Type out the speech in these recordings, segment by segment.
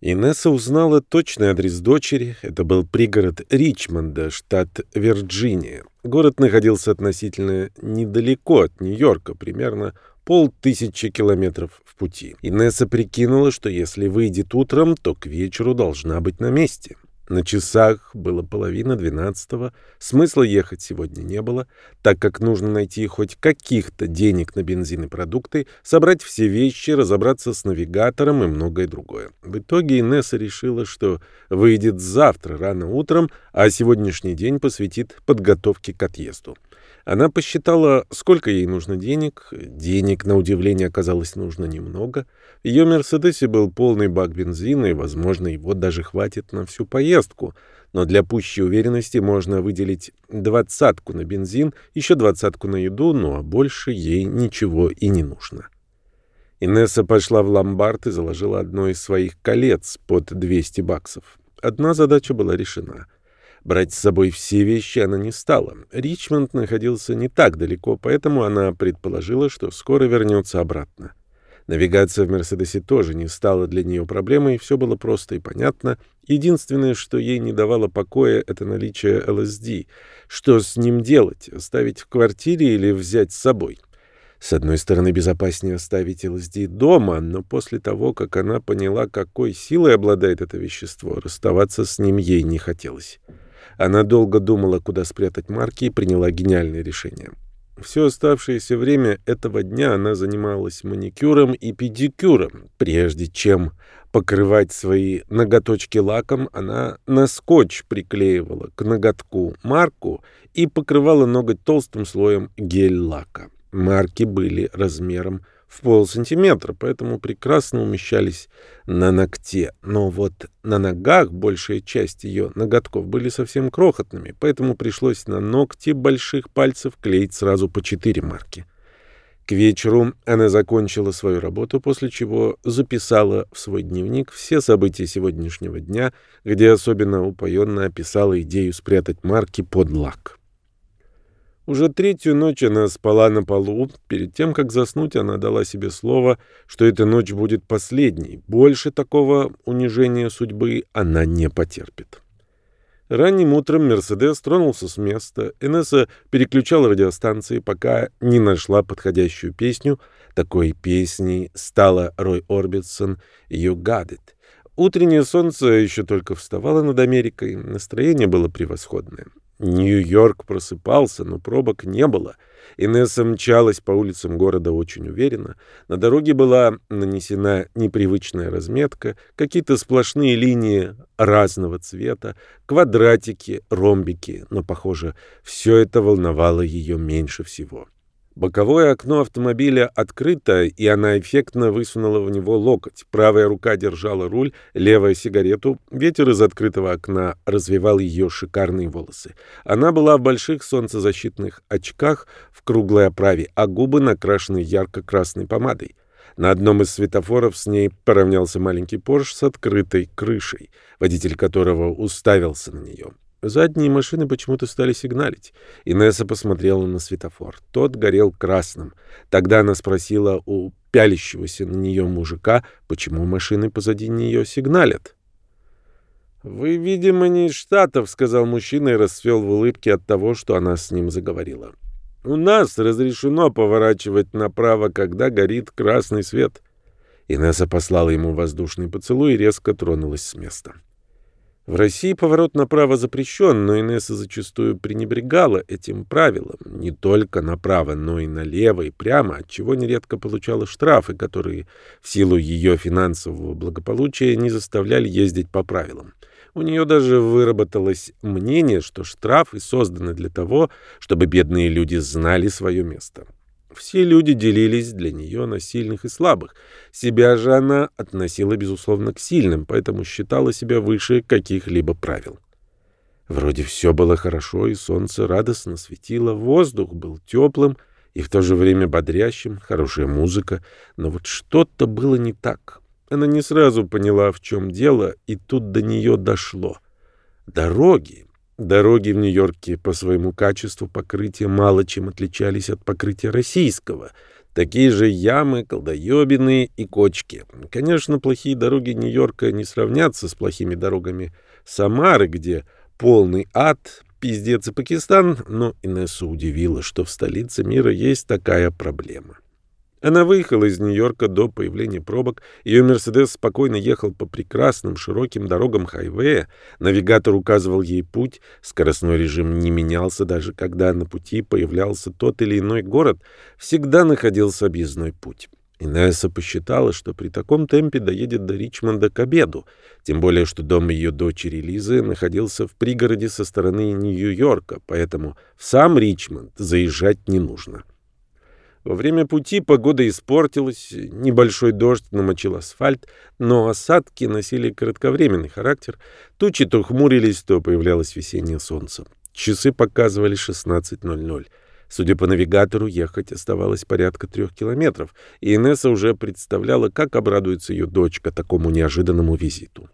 Инесса узнала точный адрес дочери. Это был пригород Ричмонда, штат Вирджиния. Город находился относительно недалеко от Нью-Йорка, примерно полтысячи километров в пути. Инесса прикинула, что если выйдет утром, то к вечеру должна быть на месте. На часах было половина двенадцатого, смысла ехать сегодня не было, так как нужно найти хоть каких-то денег на бензин и продукты, собрать все вещи, разобраться с навигатором и многое другое. В итоге Инесса решила, что выйдет завтра рано утром, а сегодняшний день посвятит подготовке к отъезду. Она посчитала, сколько ей нужно денег. Денег, на удивление, оказалось нужно немного. Ее «Мерседесе» был полный бак бензина, и, возможно, его даже хватит на всю поездку. Но для пущей уверенности можно выделить двадцатку на бензин, еще двадцатку на еду, ну а больше ей ничего и не нужно. Инесса пошла в ломбард и заложила одно из своих колец под 200 баксов. Одна задача была решена — Брать с собой все вещи она не стала. Ричмонд находился не так далеко, поэтому она предположила, что скоро вернется обратно. Навигация в «Мерседесе» тоже не стала для нее проблемой, все было просто и понятно. Единственное, что ей не давало покоя, это наличие ЛСД. Что с ним делать? Оставить в квартире или взять с собой? С одной стороны, безопаснее оставить ЛСД дома, но после того, как она поняла, какой силой обладает это вещество, расставаться с ним ей не хотелось. Она долго думала, куда спрятать марки, и приняла гениальное решение. Все оставшееся время этого дня она занималась маникюром и педикюром. Прежде чем покрывать свои ноготочки лаком, она на скотч приклеивала к ноготку марку и покрывала ноготь толстым слоем гель-лака. Марки были размером в полсантиметра, поэтому прекрасно умещались на ногте. Но вот на ногах большая часть ее ноготков были совсем крохотными, поэтому пришлось на ногти больших пальцев клеить сразу по четыре марки. К вечеру она закончила свою работу, после чего записала в свой дневник все события сегодняшнего дня, где особенно упоенно описала идею спрятать марки под лак. Уже третью ночь она спала на полу. Перед тем, как заснуть, она дала себе слово, что эта ночь будет последней. Больше такого унижения судьбы она не потерпит. Ранним утром «Мерседес» тронулся с места. Энесса переключала радиостанции, пока не нашла подходящую песню. Такой песней стала Рой Орбитсон «You Got It». Утреннее солнце еще только вставало над Америкой. Настроение было превосходное. Нью-Йорк просыпался, но пробок не было. Инесса мчалась по улицам города очень уверенно. На дороге была нанесена непривычная разметка, какие-то сплошные линии разного цвета, квадратики, ромбики, но, похоже, все это волновало ее меньше всего. Боковое окно автомобиля открыто, и она эффектно высунула в него локоть. Правая рука держала руль, левая — сигарету. Ветер из открытого окна развивал ее шикарные волосы. Она была в больших солнцезащитных очках в круглой оправе, а губы накрашены ярко-красной помадой. На одном из светофоров с ней поравнялся маленький Порш с открытой крышей, водитель которого уставился на нее. Задние машины почему-то стали сигналить. Инесса посмотрела на светофор. Тот горел красным. Тогда она спросила у пялящегося на нее мужика, почему машины позади нее сигналят. «Вы, видимо, не из Штатов», — сказал мужчина и расцвел в улыбке от того, что она с ним заговорила. «У нас разрешено поворачивать направо, когда горит красный свет». Инесса послала ему воздушный поцелуй и резко тронулась с места. В России поворот направо запрещен, но Инесса зачастую пренебрегала этим правилом. Не только направо, но и налево и прямо, отчего нередко получала штрафы, которые в силу ее финансового благополучия не заставляли ездить по правилам. У нее даже выработалось мнение, что штрафы созданы для того, чтобы бедные люди знали свое место. Все люди делились для нее на сильных и слабых. Себя же она относила, безусловно, к сильным, поэтому считала себя выше каких-либо правил. Вроде все было хорошо, и солнце радостно светило, воздух был теплым и в то же время бодрящим, хорошая музыка, но вот что-то было не так. Она не сразу поняла, в чем дело, и тут до нее дошло. Дороги, Дороги в Нью-Йорке по своему качеству покрытия мало чем отличались от покрытия российского. Такие же ямы, колдоебины и кочки. Конечно, плохие дороги Нью-Йорка не сравнятся с плохими дорогами Самары, где полный ад, пиздец и Пакистан, но Инессу удивило, что в столице мира есть такая проблема. Она выехала из Нью-Йорка до появления пробок. Ее «Мерседес» спокойно ехал по прекрасным широким дорогам хайвея. Навигатор указывал ей путь. Скоростной режим не менялся, даже когда на пути появлялся тот или иной город. Всегда находился объездной путь. Инесса посчитала, что при таком темпе доедет до Ричмонда к обеду, тем более, что дом ее дочери Лизы находился в пригороде со стороны Нью-Йорка, поэтому в сам Ричмонд заезжать не нужно. Во время пути погода испортилась, небольшой дождь намочил асфальт, но осадки носили кратковременный характер. Тучи то хмурились, то появлялось весеннее солнце. Часы показывали 16.00. Судя по навигатору, ехать оставалось порядка трех километров, и Инесса уже представляла, как обрадуется ее дочка такому неожиданному визиту.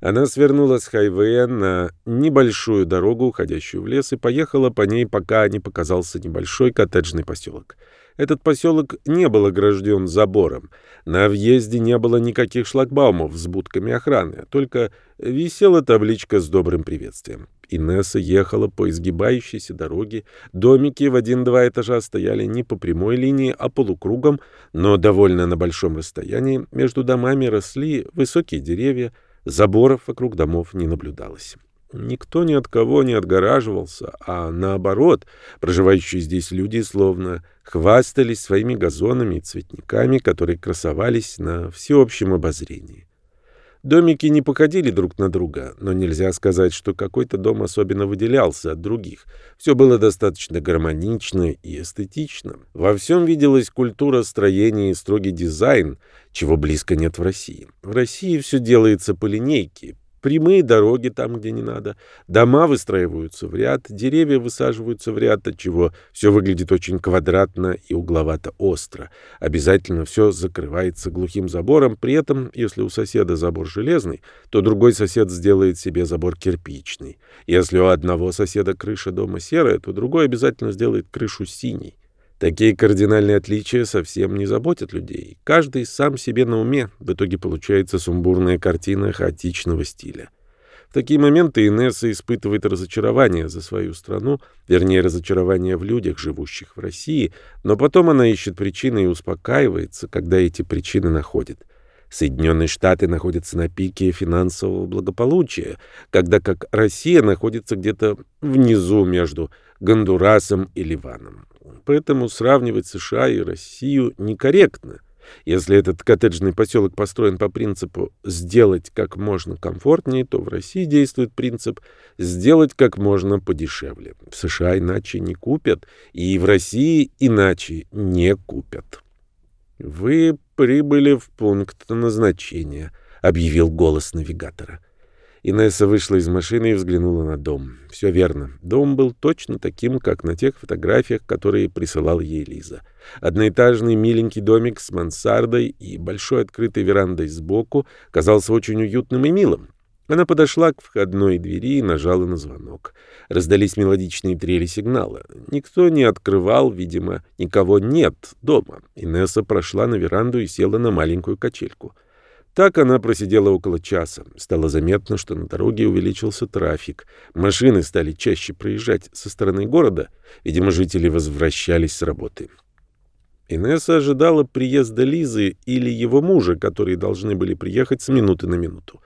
Она свернула с хайвея на небольшую дорогу, уходящую в лес, и поехала по ней, пока не показался небольшой коттеджный поселок. Этот поселок не был огражден забором. На въезде не было никаких шлагбаумов с будками охраны, только висела табличка с добрым приветствием. Инесса ехала по изгибающейся дороге. Домики в один-два этажа стояли не по прямой линии, а полукругом, но довольно на большом расстоянии. Между домами росли высокие деревья, Заборов вокруг домов не наблюдалось. Никто ни от кого не отгораживался, а наоборот, проживающие здесь люди словно хвастались своими газонами и цветниками, которые красовались на всеобщем обозрении. Домики не походили друг на друга, но нельзя сказать, что какой-то дом особенно выделялся от других. Все было достаточно гармонично и эстетично. Во всем виделась культура строения и строгий дизайн, чего близко нет в России. В России все делается по линейке, Прямые дороги там, где не надо. Дома выстраиваются в ряд, деревья высаживаются в ряд, отчего все выглядит очень квадратно и угловато-остро. Обязательно все закрывается глухим забором. При этом, если у соседа забор железный, то другой сосед сделает себе забор кирпичный. Если у одного соседа крыша дома серая, то другой обязательно сделает крышу синей. Такие кардинальные отличия совсем не заботят людей. Каждый сам себе на уме. В итоге получается сумбурная картина хаотичного стиля. В такие моменты Инесса испытывает разочарование за свою страну, вернее, разочарование в людях, живущих в России, но потом она ищет причины и успокаивается, когда эти причины находит. Соединенные Штаты находятся на пике финансового благополучия, когда как Россия находится где-то внизу между Гондурасом и Ливаном. Поэтому сравнивать США и Россию некорректно. Если этот коттеджный поселок построен по принципу «сделать как можно комфортнее», то в России действует принцип «сделать как можно подешевле». В США иначе не купят, и в России иначе не купят. «Вы прибыли в пункт назначения», — объявил голос навигатора. Инесса вышла из машины и взглянула на дом. Все верно. Дом был точно таким, как на тех фотографиях, которые присылала ей Лиза. Одноэтажный миленький домик с мансардой и большой открытой верандой сбоку казался очень уютным и милым. Она подошла к входной двери и нажала на звонок. Раздались мелодичные трели сигнала. Никто не открывал, видимо, никого нет дома. Инесса прошла на веранду и села на маленькую качельку. Так она просидела около часа. Стало заметно, что на дороге увеличился трафик. Машины стали чаще проезжать со стороны города. Видимо, жители возвращались с работы. Инесса ожидала приезда Лизы или его мужа, которые должны были приехать с минуты на минуту.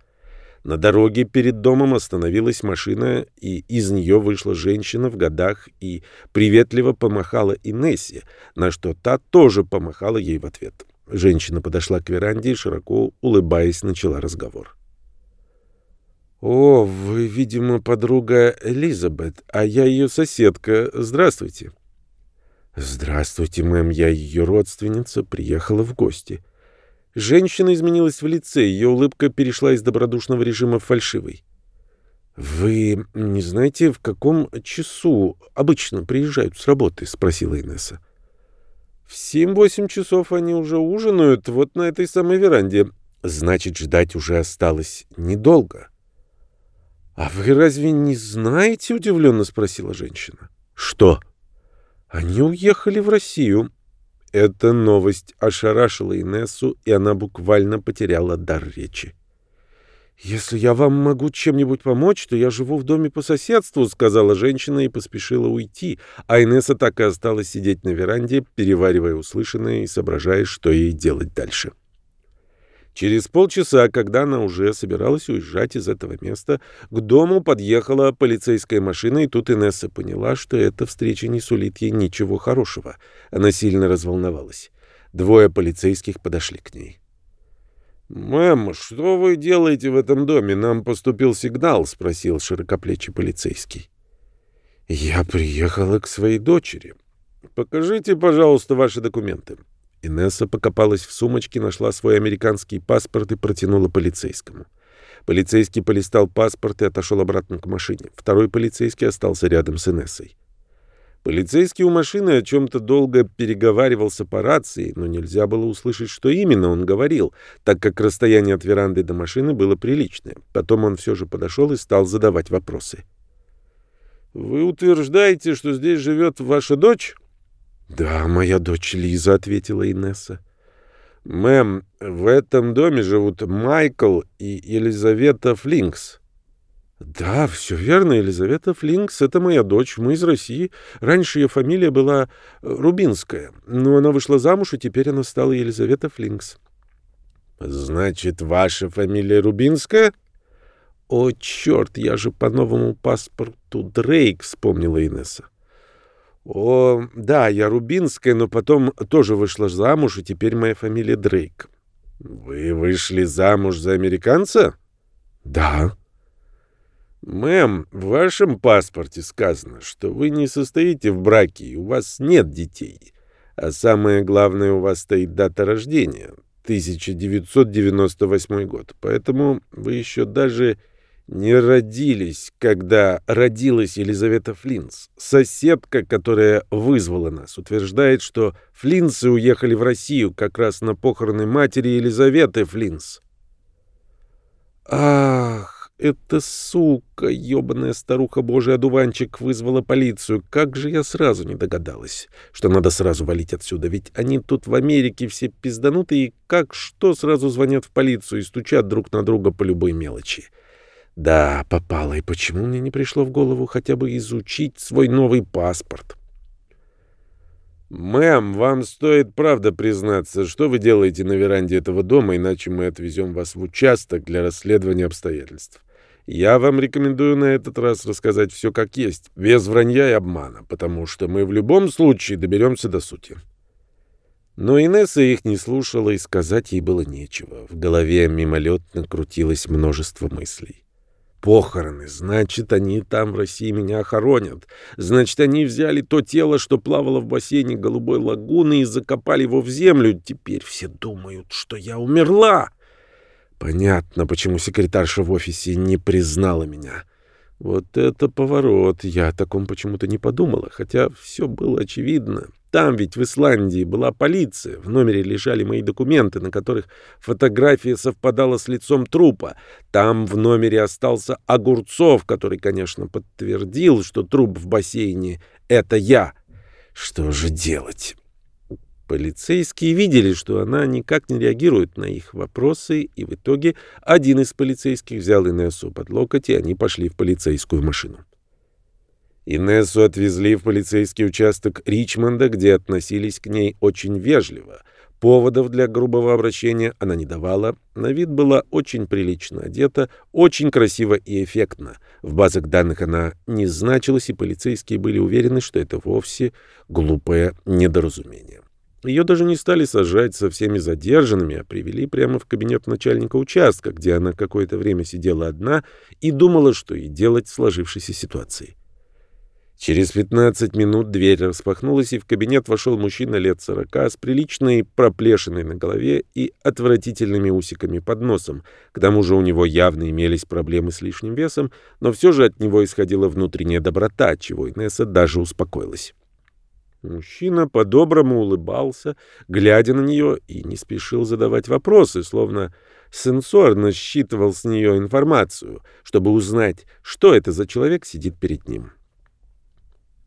На дороге перед домом остановилась машина, и из нее вышла женщина в годах и приветливо помахала Инессе, на что та тоже помахала ей в ответ. Женщина подошла к веранде и, широко улыбаясь, начала разговор. «О, вы, видимо, подруга Элизабет, а я ее соседка. Здравствуйте». «Здравствуйте, мэм, я ее родственница, приехала в гости». Женщина изменилась в лице, ее улыбка перешла из добродушного режима в фальшивый. «Вы не знаете, в каком часу обычно приезжают с работы?» — спросила Инесса. В семь-восемь часов они уже ужинают вот на этой самой веранде. Значит, ждать уже осталось недолго. — А вы разве не знаете? — удивленно спросила женщина. — Что? — Они уехали в Россию. Эта новость ошарашила Инессу, и она буквально потеряла дар речи. «Если я вам могу чем-нибудь помочь, то я живу в доме по соседству», — сказала женщина и поспешила уйти, а Инесса так и осталась сидеть на веранде, переваривая услышанное и соображая, что ей делать дальше. Через полчаса, когда она уже собиралась уезжать из этого места, к дому подъехала полицейская машина, и тут Инесса поняла, что эта встреча не сулит ей ничего хорошего. Она сильно разволновалась. Двое полицейских подошли к ней. «Мэм, что вы делаете в этом доме? Нам поступил сигнал», — спросил широкоплечий полицейский. «Я приехала к своей дочери. Покажите, пожалуйста, ваши документы». Инесса покопалась в сумочке, нашла свой американский паспорт и протянула полицейскому. Полицейский полистал паспорт и отошел обратно к машине. Второй полицейский остался рядом с Инессой. Полицейский у машины о чем-то долго переговаривался по рации, но нельзя было услышать, что именно он говорил, так как расстояние от веранды до машины было приличное. Потом он все же подошел и стал задавать вопросы. «Вы утверждаете, что здесь живет ваша дочь?» «Да, моя дочь Лиза», — ответила Инесса. «Мэм, в этом доме живут Майкл и Елизавета Флинкс». «Да, все верно, Елизавета Флинкс — это моя дочь, мы из России. Раньше ее фамилия была э, Рубинская, но она вышла замуж, и теперь она стала Елизавета Флинкс». «Значит, ваша фамилия Рубинская?» «О, черт, я же по новому паспорту Дрейк», — вспомнила Инесса. «О, да, я Рубинская, но потом тоже вышла замуж, и теперь моя фамилия Дрейк». «Вы вышли замуж за американца?» «Да». «Мэм, в вашем паспорте сказано, что вы не состоите в браке и у вас нет детей. А самое главное, у вас стоит дата рождения — 1998 год. Поэтому вы еще даже не родились, когда родилась Елизавета Флинс. Соседка, которая вызвала нас, утверждает, что Флинсы уехали в Россию как раз на похороны матери Елизаветы Флинс». «Ах!» Эта сука, ёбаная старуха божий одуванчик, вызвала полицию. Как же я сразу не догадалась, что надо сразу валить отсюда, ведь они тут в Америке все пизданутые, как что сразу звонят в полицию и стучат друг на друга по любой мелочи. Да, попало, и почему мне не пришло в голову хотя бы изучить свой новый паспорт? «Мэм, вам стоит правда признаться, что вы делаете на веранде этого дома, иначе мы отвезем вас в участок для расследования обстоятельств. Я вам рекомендую на этот раз рассказать все как есть, без вранья и обмана, потому что мы в любом случае доберемся до сути». Но Инесса их не слушала, и сказать ей было нечего. В голове мимолетно крутилось множество мыслей. Похороны. Значит, они там в России меня хоронят. Значит, они взяли то тело, что плавало в бассейне Голубой лагуны и закопали его в землю. Теперь все думают, что я умерла. Понятно, почему секретарша в офисе не признала меня. Вот это поворот. Я о таком почему-то не подумала, хотя все было очевидно. Там ведь в Исландии была полиция. В номере лежали мои документы, на которых фотография совпадала с лицом трупа. Там в номере остался Огурцов, который, конечно, подтвердил, что труп в бассейне — это я. Что же делать? Полицейские видели, что она никак не реагирует на их вопросы, и в итоге один из полицейских взял Инессу под локоть, и они пошли в полицейскую машину. Инессу отвезли в полицейский участок Ричмонда, где относились к ней очень вежливо. Поводов для грубого обращения она не давала. На вид была очень прилично одета, очень красиво и эффектно. В базах данных она не значилась, и полицейские были уверены, что это вовсе глупое недоразумение. Ее даже не стали сажать со всеми задержанными, а привели прямо в кабинет начальника участка, где она какое-то время сидела одна и думала, что ей делать в сложившейся ситуации. Через 15 минут дверь распахнулась, и в кабинет вошел мужчина лет сорока с приличной проплешиной на голове и отвратительными усиками под носом. К тому же у него явно имелись проблемы с лишним весом, но все же от него исходила внутренняя доброта, чего Инесса даже успокоилась. Мужчина по-доброму улыбался, глядя на нее, и не спешил задавать вопросы, словно сенсорно считывал с нее информацию, чтобы узнать, что это за человек сидит перед ним.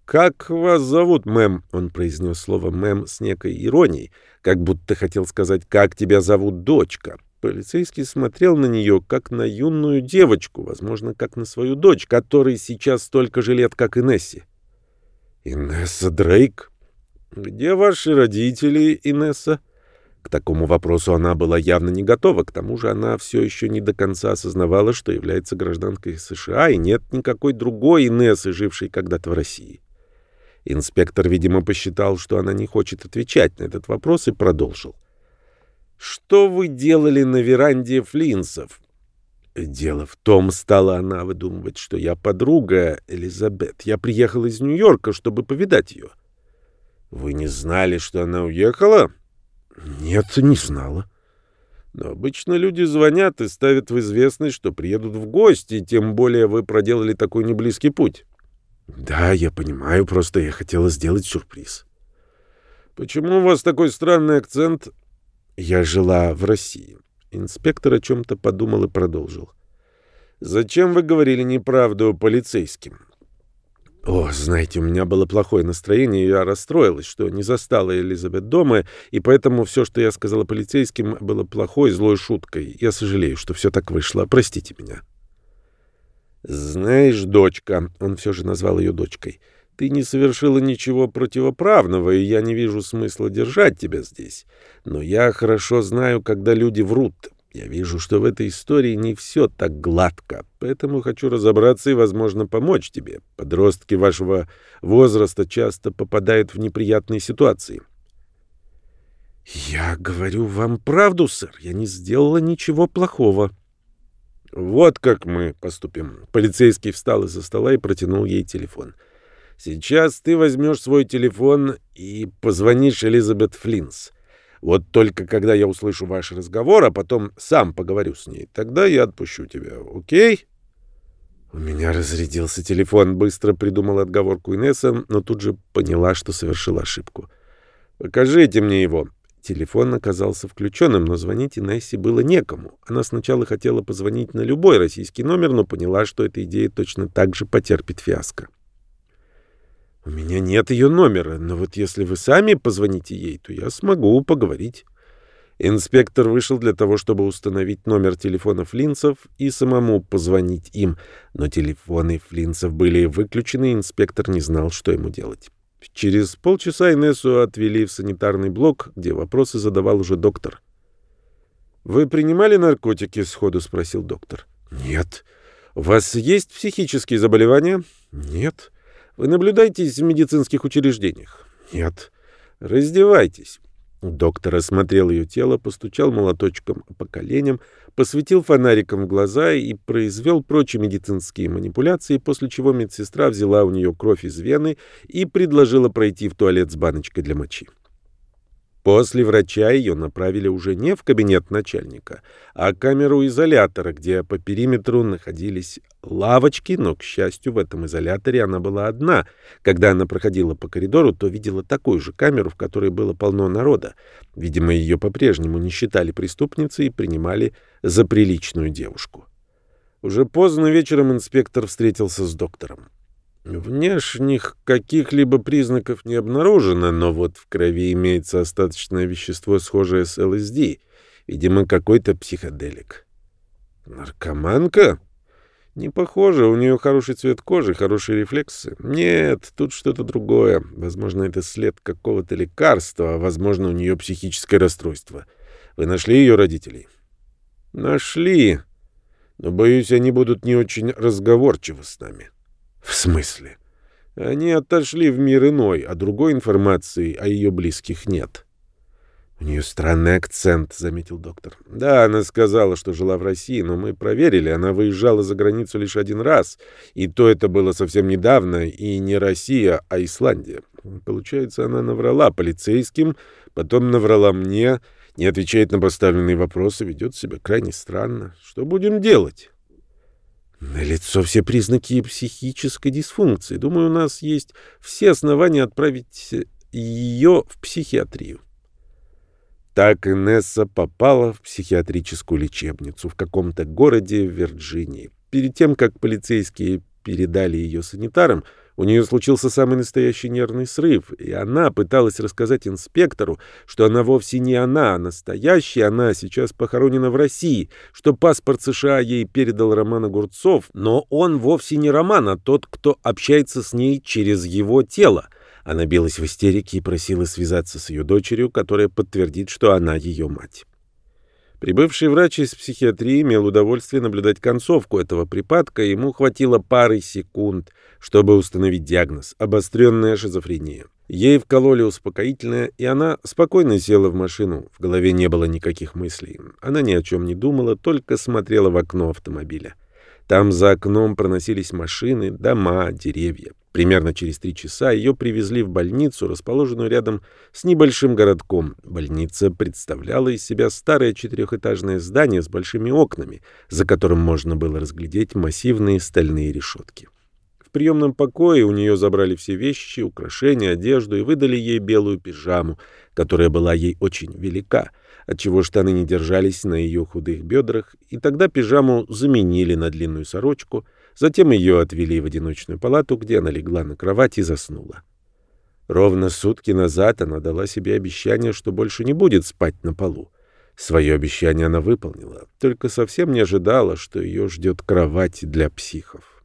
«Как вас зовут, мэм?» Он произнес слово «мэм» с некой иронией, как будто хотел сказать «как тебя зовут, дочка?». Полицейский смотрел на нее, как на юную девочку, возможно, как на свою дочь, которой сейчас столько же лет, как и Несси. «Инесса Дрейк? Где ваши родители, Инесса?» К такому вопросу она была явно не готова, к тому же она все еще не до конца осознавала, что является гражданкой США, и нет никакой другой Инессы, жившей когда-то в России. Инспектор, видимо, посчитал, что она не хочет отвечать на этот вопрос, и продолжил. «Что вы делали на веранде Флинсов?» «Дело в том, стала она выдумывать, что я подруга Элизабет. Я приехал из Нью-Йорка, чтобы повидать ее». «Вы не знали, что она уехала?» «Нет, не знала». Но обычно люди звонят и ставят в известность, что приедут в гости, тем более вы проделали такой неблизкий путь. Да, я понимаю, просто я хотела сделать сюрприз. Почему у вас такой странный акцент? Я жила в России. Инспектор о чем-то подумал и продолжил. Зачем вы говорили неправду полицейским? О, знаете, у меня было плохое настроение, я расстроилась, что не застала Элизабет дома, и поэтому все, что я сказала полицейским, было плохой, злой шуткой. Я сожалею, что все так вышло. Простите меня. «Знаешь, дочка», — он все же назвал ее дочкой, — «ты не совершила ничего противоправного, и я не вижу смысла держать тебя здесь. Но я хорошо знаю, когда люди врут. Я вижу, что в этой истории не все так гладко, поэтому хочу разобраться и, возможно, помочь тебе. Подростки вашего возраста часто попадают в неприятные ситуации». «Я говорю вам правду, сэр. Я не сделала ничего плохого». «Вот как мы поступим». Полицейский встал из-за стола и протянул ей телефон. «Сейчас ты возьмешь свой телефон и позвонишь Элизабет Флинс. Вот только когда я услышу ваш разговор, а потом сам поговорю с ней, тогда я отпущу тебя, окей?» У меня разрядился телефон, быстро придумала отговорку Инесса, но тут же поняла, что совершила ошибку. «Покажите мне его». Телефон оказался включенным, но звонить Инессе было некому. Она сначала хотела позвонить на любой российский номер, но поняла, что эта идея точно так же потерпит фиаско. «У меня нет ее номера, но вот если вы сами позвоните ей, то я смогу поговорить». Инспектор вышел для того, чтобы установить номер телефона Флинцев и самому позвонить им, но телефоны Флинцев были выключены, инспектор не знал, что ему делать. Через полчаса Инессу отвели в санитарный блок, где вопросы задавал уже доктор. «Вы принимали наркотики?» — сходу спросил доктор. «Нет». «У вас есть психические заболевания?» «Нет». «Вы наблюдаетесь в медицинских учреждениях?» «Нет». «Раздевайтесь». Доктор осмотрел ее тело, постучал молоточком по коленям, посветил фонариком в глаза и произвел прочие медицинские манипуляции, после чего медсестра взяла у нее кровь из вены и предложила пройти в туалет с баночкой для мочи. После врача ее направили уже не в кабинет начальника, а камеру изолятора, где по периметру находились лавочки, но, к счастью, в этом изоляторе она была одна. Когда она проходила по коридору, то видела такую же камеру, в которой было полно народа. Видимо, ее по-прежнему не считали преступницей и принимали за приличную девушку. Уже поздно вечером инспектор встретился с доктором. Внешних каких-либо признаков не обнаружено, но вот в крови имеется остаточное вещество, схожее с ЛСД. Видимо, какой-то психоделик. Наркоманка? Не похоже, у нее хороший цвет кожи, хорошие рефлексы. Нет, тут что-то другое. Возможно, это след какого-то лекарства, а возможно, у нее психическое расстройство. Вы нашли ее родителей? Нашли. Но, боюсь, они будут не очень разговорчивы с нами. В смысле? Они отошли в мир иной, а другой информации о ее близких нет. «У нее странный акцент», — заметил доктор. «Да, она сказала, что жила в России, но мы проверили, она выезжала за границу лишь один раз, и то это было совсем недавно, и не Россия, а Исландия. Получается, она наврала полицейским, потом наврала мне, не отвечает на поставленные вопросы, ведет себя крайне странно. Что будем делать?» На лицо все признаки психической дисфункции. Думаю, у нас есть все основания отправить ее в психиатрию. Так Инесса попала в психиатрическую лечебницу в каком-то городе в Вирджинии. Перед тем, как полицейские передали ее санитарам, У нее случился самый настоящий нервный срыв, и она пыталась рассказать инспектору, что она вовсе не она, а настоящая она сейчас похоронена в России, что паспорт США ей передал Роман Огурцов, но он вовсе не Роман, а тот, кто общается с ней через его тело. Она билась в истерике и просила связаться с ее дочерью, которая подтвердит, что она ее мать. Прибывший врач из психиатрии имел удовольствие наблюдать концовку этого припадка, ему хватило пары секунд, чтобы установить диагноз – обостренная шизофрения. Ей вкололи успокоительное, и она спокойно села в машину. В голове не было никаких мыслей. Она ни о чем не думала, только смотрела в окно автомобиля. Там за окном проносились машины, дома, деревья. Примерно через три часа ее привезли в больницу, расположенную рядом с небольшим городком. Больница представляла из себя старое четырехэтажное здание с большими окнами, за которым можно было разглядеть массивные стальные решетки. В приемном покое у нее забрали все вещи, украшения, одежду и выдали ей белую пижаму, которая была ей очень велика, отчего штаны не держались на ее худых бедрах, и тогда пижаму заменили на длинную сорочку — Затем ее отвели в одиночную палату, где она легла на кровать и заснула. Ровно сутки назад она дала себе обещание, что больше не будет спать на полу. Свое обещание она выполнила, только совсем не ожидала, что ее ждет кровать для психов.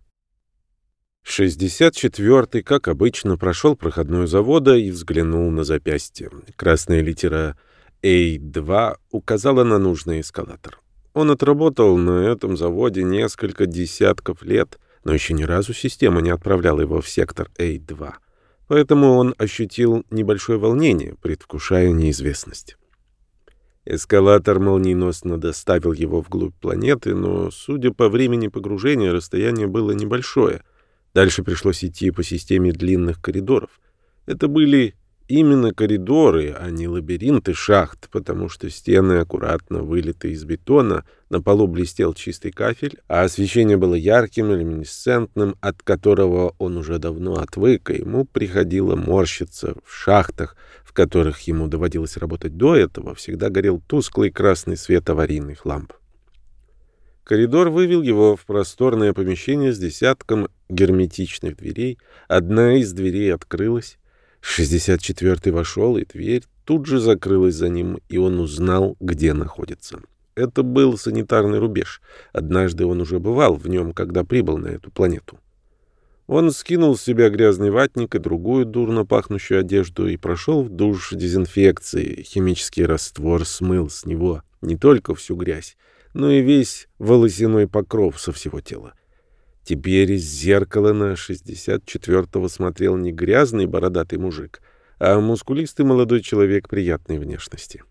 64-й, как обычно, прошел проходную завода и взглянул на запястье. Красная литера A2 указала на нужный эскалатор. Он отработал на этом заводе несколько десятков лет, но еще ни разу система не отправляла его в сектор А2. Поэтому он ощутил небольшое волнение, предвкушая неизвестность. Эскалатор молниеносно доставил его вглубь планеты, но, судя по времени погружения, расстояние было небольшое. Дальше пришлось идти по системе длинных коридоров. Это были именно коридоры, а не лабиринты шахт, потому что стены аккуратно вылиты из бетона, на полу блестел чистый кафель, а освещение было ярким и люминесцентным, от которого он уже давно отвык, и ему приходило морщиться в шахтах, в которых ему доводилось работать до этого, всегда горел тусклый красный свет аварийных ламп. Коридор вывел его в просторное помещение с десятком герметичных дверей. Одна из дверей открылась. 64-й вошел, и дверь тут же закрылась за ним, и он узнал, где находится. Это был санитарный рубеж. Однажды он уже бывал в нем, когда прибыл на эту планету. Он скинул с себя грязный ватник и другую дурно пахнущую одежду и прошел в душ дезинфекции. Химический раствор смыл с него не только всю грязь, но и весь волосяной покров со всего тела. Теперь из зеркала на 64-го смотрел не грязный бородатый мужик, а мускулистый молодой человек приятной внешности.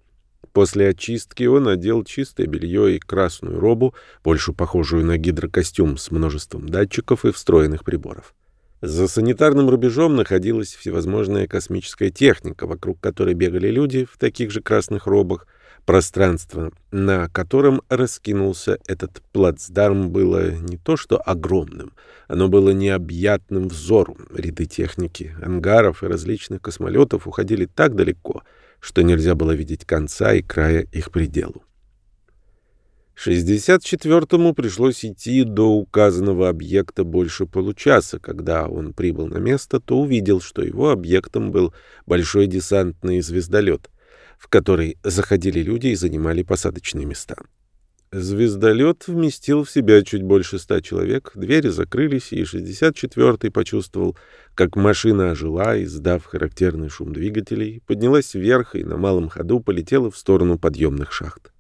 После очистки он надел чистое белье и красную робу, больше похожую на гидрокостюм с множеством датчиков и встроенных приборов. За санитарным рубежом находилась всевозможная космическая техника, вокруг которой бегали люди в таких же красных робах — Пространство, на котором раскинулся этот плацдарм, было не то что огромным, оно было необъятным взору. Ряды техники, ангаров и различных космолетов уходили так далеко, что нельзя было видеть конца и края их пределу. 64-му пришлось идти до указанного объекта больше получаса. Когда он прибыл на место, то увидел, что его объектом был большой десантный звездолет — в который заходили люди и занимали посадочные места. Звездолет вместил в себя чуть больше ста человек, двери закрылись, и 64-й почувствовал, как машина ожила, издав характерный шум двигателей, поднялась вверх и на малом ходу полетела в сторону подъемных шахт.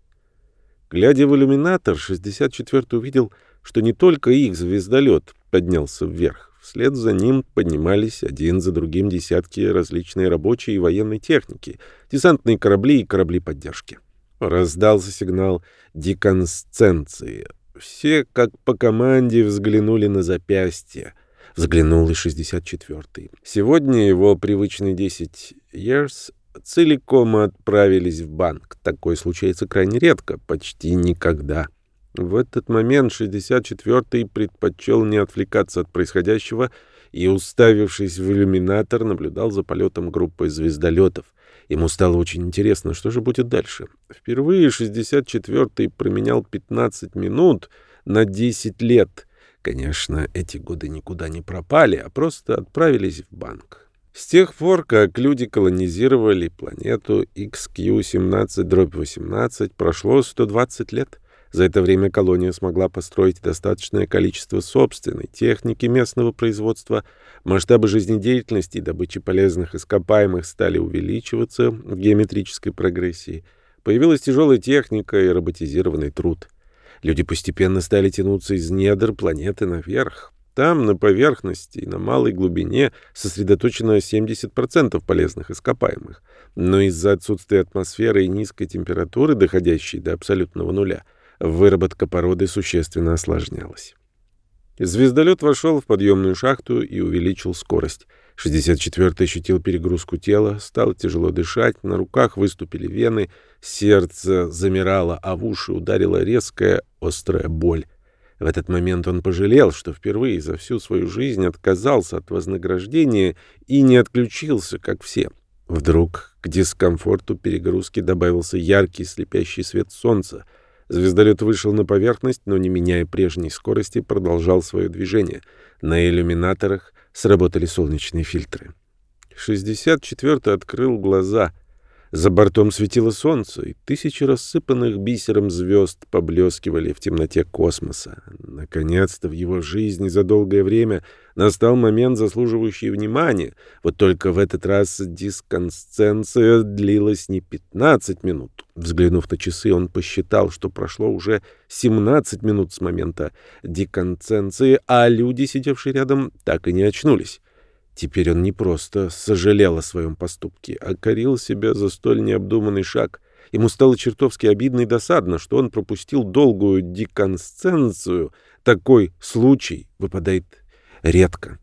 Глядя в иллюминатор, 64-й увидел, что не только их звездолет поднялся вверх. Вслед за ним поднимались один за другим десятки различной рабочей и военной техники, десантные корабли и корабли поддержки. Раздался сигнал деконсценции. Все, как по команде, взглянули на запястье. Взглянул и 64-й. Сегодня его привычные 10 years целиком отправились в банк. Такое случается крайне редко, почти никогда. В этот момент 64-й предпочел не отвлекаться от происходящего и, уставившись в иллюминатор, наблюдал за полетом группы звездолетов. Ему стало очень интересно, что же будет дальше. Впервые 64-й променял 15 минут на 10 лет. Конечно, эти годы никуда не пропали, а просто отправились в банк. С тех пор, как люди колонизировали планету XQ-17-18, прошло 120 лет. За это время колония смогла построить достаточное количество собственной техники местного производства, масштабы жизнедеятельности и добычи полезных ископаемых стали увеличиваться в геометрической прогрессии, появилась тяжелая техника и роботизированный труд. Люди постепенно стали тянуться из недр планеты наверх. Там, на поверхности и на малой глубине, сосредоточено 70% полезных ископаемых. Но из-за отсутствия атмосферы и низкой температуры, доходящей до абсолютного нуля, выработка породы существенно осложнялась. Звездолет вошел в подъемную шахту и увеличил скорость. 64-й ощутил перегрузку тела, стало тяжело дышать, на руках выступили вены, сердце замирало, а в уши ударила резкая острая боль. В этот момент он пожалел, что впервые за всю свою жизнь отказался от вознаграждения и не отключился, как все. Вдруг к дискомфорту перегрузки добавился яркий слепящий свет солнца — Звездолет вышел на поверхность, но не меняя прежней скорости, продолжал свое движение. На иллюминаторах сработали солнечные фильтры. 64-й открыл глаза. За бортом светило солнце, и тысячи рассыпанных бисером звезд поблескивали в темноте космоса. Наконец-то в его жизни за долгое время настал момент, заслуживающий внимания. Вот только в этот раз дисконсценция длилась не 15 минут. Взглянув на часы, он посчитал, что прошло уже 17 минут с момента деконценции, а люди, сидевшие рядом, так и не очнулись. Теперь он не просто сожалел о своем поступке, а корил себя за столь необдуманный шаг. Ему стало чертовски обидно и досадно, что он пропустил долгую деконсценцию. Такой случай выпадает редко.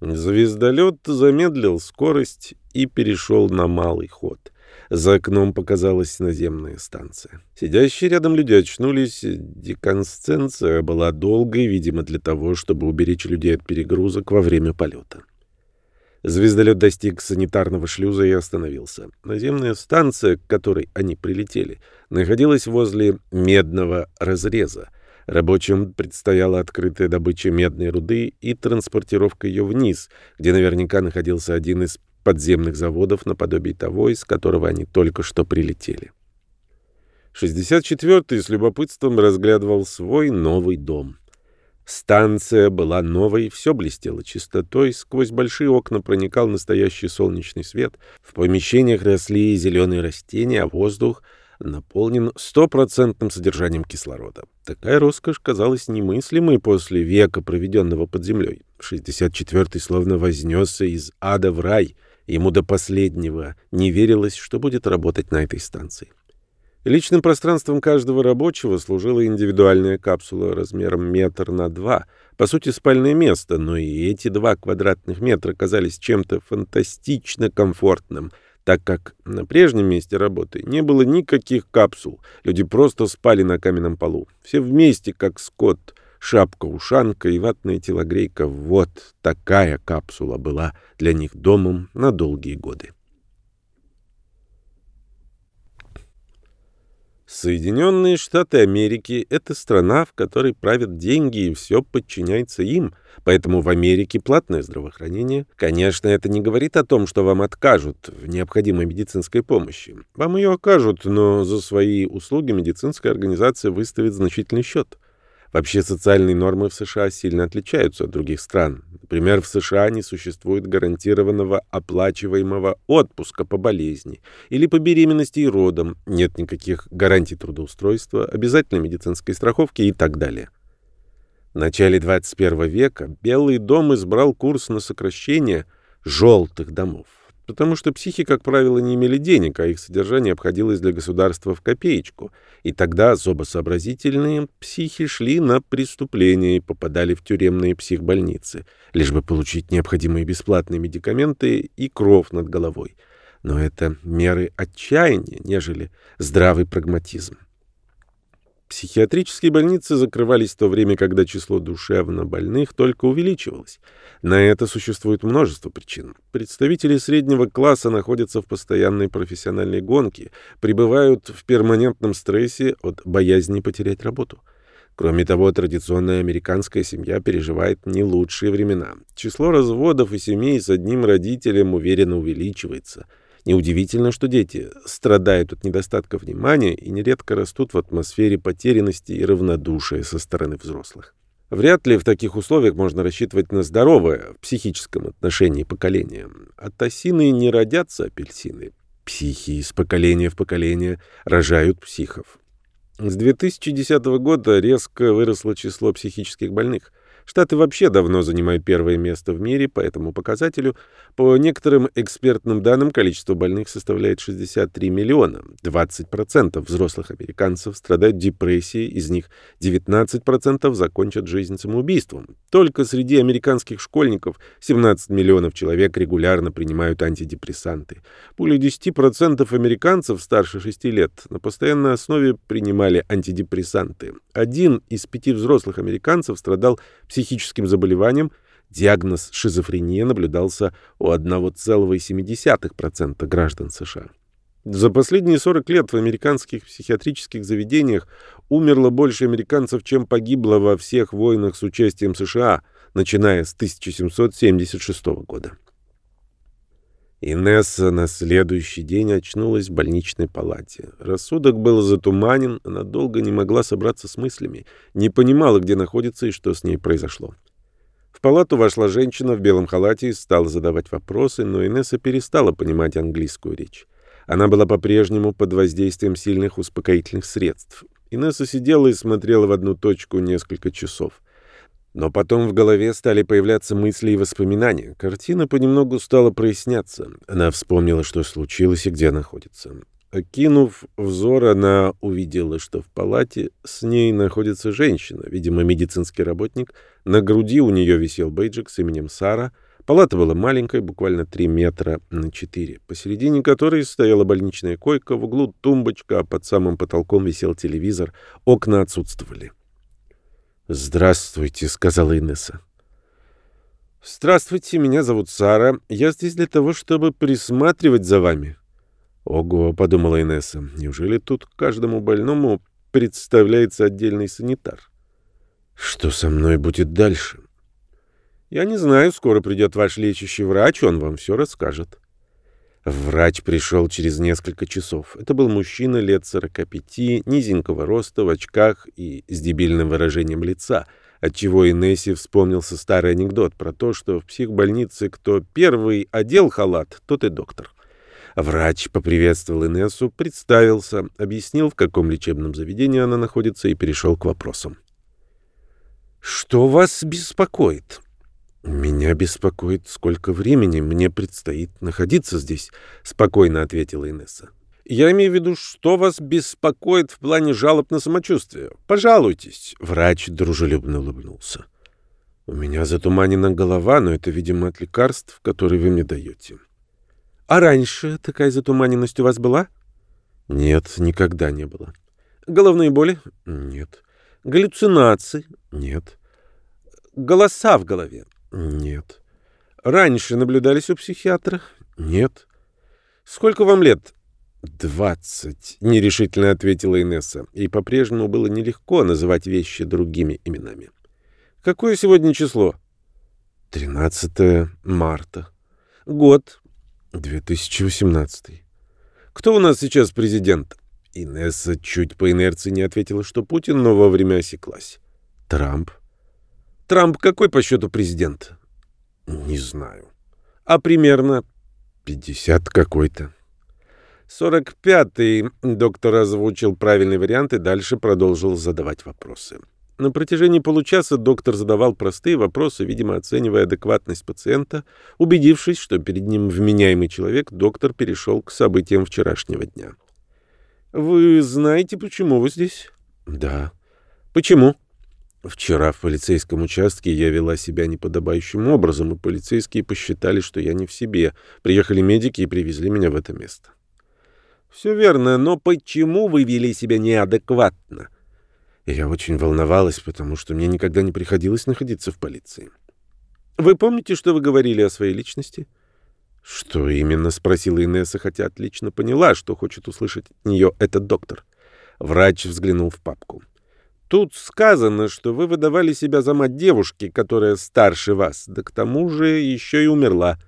Звездолет замедлил скорость и перешел на малый ход. За окном показалась наземная станция. Сидящие рядом люди очнулись. Деконсценция была долгой, видимо, для того, чтобы уберечь людей от перегрузок во время полета. Звездолет достиг санитарного шлюза и остановился. Наземная станция, к которой они прилетели, находилась возле медного разреза. Рабочим предстояла открытая добыча медной руды и транспортировка ее вниз, где наверняка находился один из подземных заводов наподобие того, из которого они только что прилетели. 64-й с любопытством разглядывал свой новый дом. Станция была новой, все блестело чистотой, сквозь большие окна проникал настоящий солнечный свет, в помещениях росли зеленые растения, а воздух наполнен стопроцентным содержанием кислорода. Такая роскошь казалась немыслимой после века, проведенного под землей. 64-й словно вознесся из ада в рай. Ему до последнего не верилось, что будет работать на этой станции. Личным пространством каждого рабочего служила индивидуальная капсула размером метр на два, по сути спальное место, но и эти два квадратных метра казались чем-то фантастично комфортным, так как на прежнем месте работы не было никаких капсул, люди просто спали на каменном полу, все вместе, как скот, шапка-ушанка и ватная телогрейка. Вот такая капсула была для них домом на долгие годы. Соединенные Штаты Америки — это страна, в которой правят деньги, и все подчиняется им. Поэтому в Америке платное здравоохранение. Конечно, это не говорит о том, что вам откажут в необходимой медицинской помощи. Вам ее окажут, но за свои услуги медицинская организация выставит значительный счет. Вообще социальные нормы в США сильно отличаются от других стран. Например, в США не существует гарантированного оплачиваемого отпуска по болезни или по беременности и родам, нет никаких гарантий трудоустройства, обязательной медицинской страховки и так далее. В начале 21 века Белый дом избрал курс на сокращение «желтых домов» потому что психи, как правило, не имели денег, а их содержание обходилось для государства в копеечку. И тогда особо сообразительные психи шли на преступления и попадали в тюремные психбольницы, лишь бы получить необходимые бесплатные медикаменты и кров над головой. Но это меры отчаяния, нежели здравый прагматизм. Психиатрические больницы закрывались в то время, когда число душевно больных только увеличивалось. На это существует множество причин. Представители среднего класса находятся в постоянной профессиональной гонке, пребывают в перманентном стрессе от боязни потерять работу. Кроме того, традиционная американская семья переживает не лучшие времена. Число разводов и семей с одним родителем уверенно увеличивается. Неудивительно, что дети страдают от недостатка внимания и нередко растут в атмосфере потерянности и равнодушия со стороны взрослых. Вряд ли в таких условиях можно рассчитывать на здоровое в психическом отношении поколение. От осины не родятся апельсины. Психи из поколения в поколение рожают психов. С 2010 года резко выросло число психических больных. Штаты вообще давно занимают первое место в мире по этому показателю. По некоторым экспертным данным, количество больных составляет 63 миллиона. 20% взрослых американцев страдают депрессией, из них 19% закончат жизнь самоубийством. Только среди американских школьников 17 миллионов человек регулярно принимают антидепрессанты. Более 10% американцев старше 6 лет на постоянной основе принимали антидепрессанты. Один из пяти взрослых американцев страдал психическим заболеванием, диагноз шизофрения наблюдался у 1,7% граждан США. За последние 40 лет в американских психиатрических заведениях умерло больше американцев, чем погибло во всех войнах с участием США, начиная с 1776 года. Инесса на следующий день очнулась в больничной палате. Рассудок был затуманен, она долго не могла собраться с мыслями, не понимала, где находится и что с ней произошло. В палату вошла женщина в белом халате и стала задавать вопросы, но Инесса перестала понимать английскую речь. Она была по-прежнему под воздействием сильных успокоительных средств. Инесса сидела и смотрела в одну точку несколько часов. Но потом в голове стали появляться мысли и воспоминания. Картина понемногу стала проясняться. Она вспомнила, что случилось и где находится. Окинув взор, она увидела, что в палате с ней находится женщина, видимо, медицинский работник. На груди у нее висел бейджик с именем Сара. Палата была маленькая, буквально 3 метра на 4, посередине которой стояла больничная койка, в углу тумбочка, а под самым потолком висел телевизор. Окна отсутствовали. «Здравствуйте», — сказала Инесса. «Здравствуйте, меня зовут Сара. Я здесь для того, чтобы присматривать за вами». «Ого», — подумала Инесса, — «неужели тут каждому больному представляется отдельный санитар?» «Что со мной будет дальше?» «Я не знаю, скоро придет ваш лечащий врач, он вам все расскажет». Врач пришел через несколько часов. Это был мужчина лет 45, низенького роста, в очках и с дебильным выражением лица, отчего Инессе вспомнился старый анекдот про то, что в психбольнице кто первый одел халат, тот и доктор. Врач поприветствовал Инессу, представился, объяснил, в каком лечебном заведении она находится, и перешел к вопросам. «Что вас беспокоит?» «Меня беспокоит, сколько времени мне предстоит находиться здесь», — спокойно ответила Инесса. «Я имею в виду, что вас беспокоит в плане жалоб на самочувствие. Пожалуйтесь». Врач дружелюбно улыбнулся. «У меня затуманена голова, но это, видимо, от лекарств, которые вы мне даете». «А раньше такая затуманенность у вас была?» «Нет, никогда не было». «Головные боли?» «Нет». «Галлюцинации?» «Нет». «Голоса в голове?» Нет. Раньше наблюдались у психиатра? Нет. Сколько вам лет? «Двадцать», — нерешительно ответила Инесса, и по-прежнему было нелегко называть вещи другими именами. «Какое сегодня число?» «Тринадцатое марта». «Год?» «2018». «Кто у нас сейчас президент?» Инесса чуть по инерции не ответила, что Путин, но вовремя осеклась. «Трамп». Трамп какой по счету президент? Не знаю. А примерно 50 какой-то. 45-й доктор озвучил правильный вариант и дальше продолжил задавать вопросы. На протяжении получаса доктор задавал простые вопросы, видимо, оценивая адекватность пациента. Убедившись, что перед ним вменяемый человек, доктор перешел к событиям вчерашнего дня. «Вы знаете, почему вы здесь?» «Да». «Почему?» Вчера в полицейском участке я вела себя неподобающим образом, и полицейские посчитали, что я не в себе. Приехали медики и привезли меня в это место. Все верно, но почему вы вели себя неадекватно? Я очень волновалась, потому что мне никогда не приходилось находиться в полиции. Вы помните, что вы говорили о своей личности? Что именно, спросила Инесса, хотя отлично поняла, что хочет услышать от нее этот доктор. Врач взглянул в папку. Тут сказано, что вы выдавали себя за мать девушки, которая старше вас, да к тому же еще и умерла.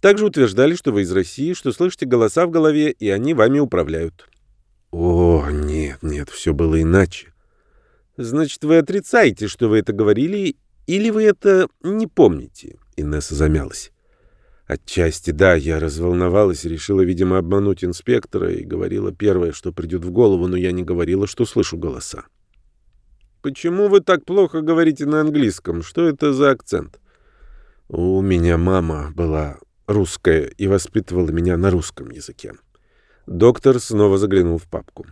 Также утверждали, что вы из России, что слышите голоса в голове, и они вами управляют. О, нет, нет, все было иначе. Значит, вы отрицаете, что вы это говорили, или вы это не помните? Инесса замялась. Отчасти, да, я разволновалась и решила, видимо, обмануть инспектора и говорила первое, что придет в голову, но я не говорила, что слышу голоса. «Почему вы так плохо говорите на английском? Что это за акцент?» «У меня мама была русская и воспитывала меня на русском языке». Доктор снова заглянул в папку.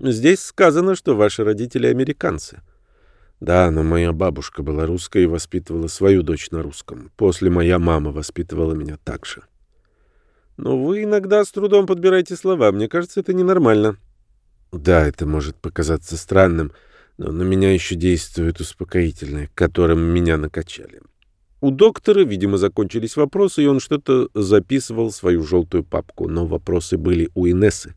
«Здесь сказано, что ваши родители американцы». «Да, но моя бабушка была русская и воспитывала свою дочь на русском. После моя мама воспитывала меня так же». «Но вы иногда с трудом подбираете слова. Мне кажется, это ненормально». «Да, это может показаться странным». Но на меня еще действует успокоительное, которым меня накачали. У доктора, видимо, закончились вопросы, и он что-то записывал в свою желтую папку, но вопросы были у Инессы.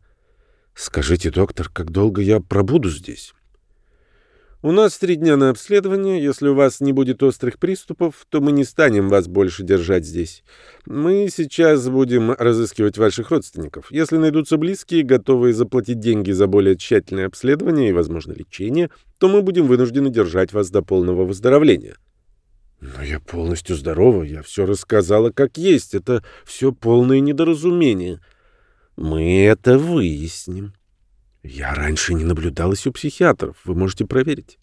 «Скажите, доктор, как долго я пробуду здесь?» У нас три дня на обследование. Если у вас не будет острых приступов, то мы не станем вас больше держать здесь. Мы сейчас будем разыскивать ваших родственников. Если найдутся близкие, готовые заплатить деньги за более тщательное обследование и, возможно, лечение, то мы будем вынуждены держать вас до полного выздоровления. Но я полностью здорова, я все рассказала как есть. Это все полное недоразумение. Мы это выясним. Я раньше не наблюдалась у психиатров. Вы можете проверить.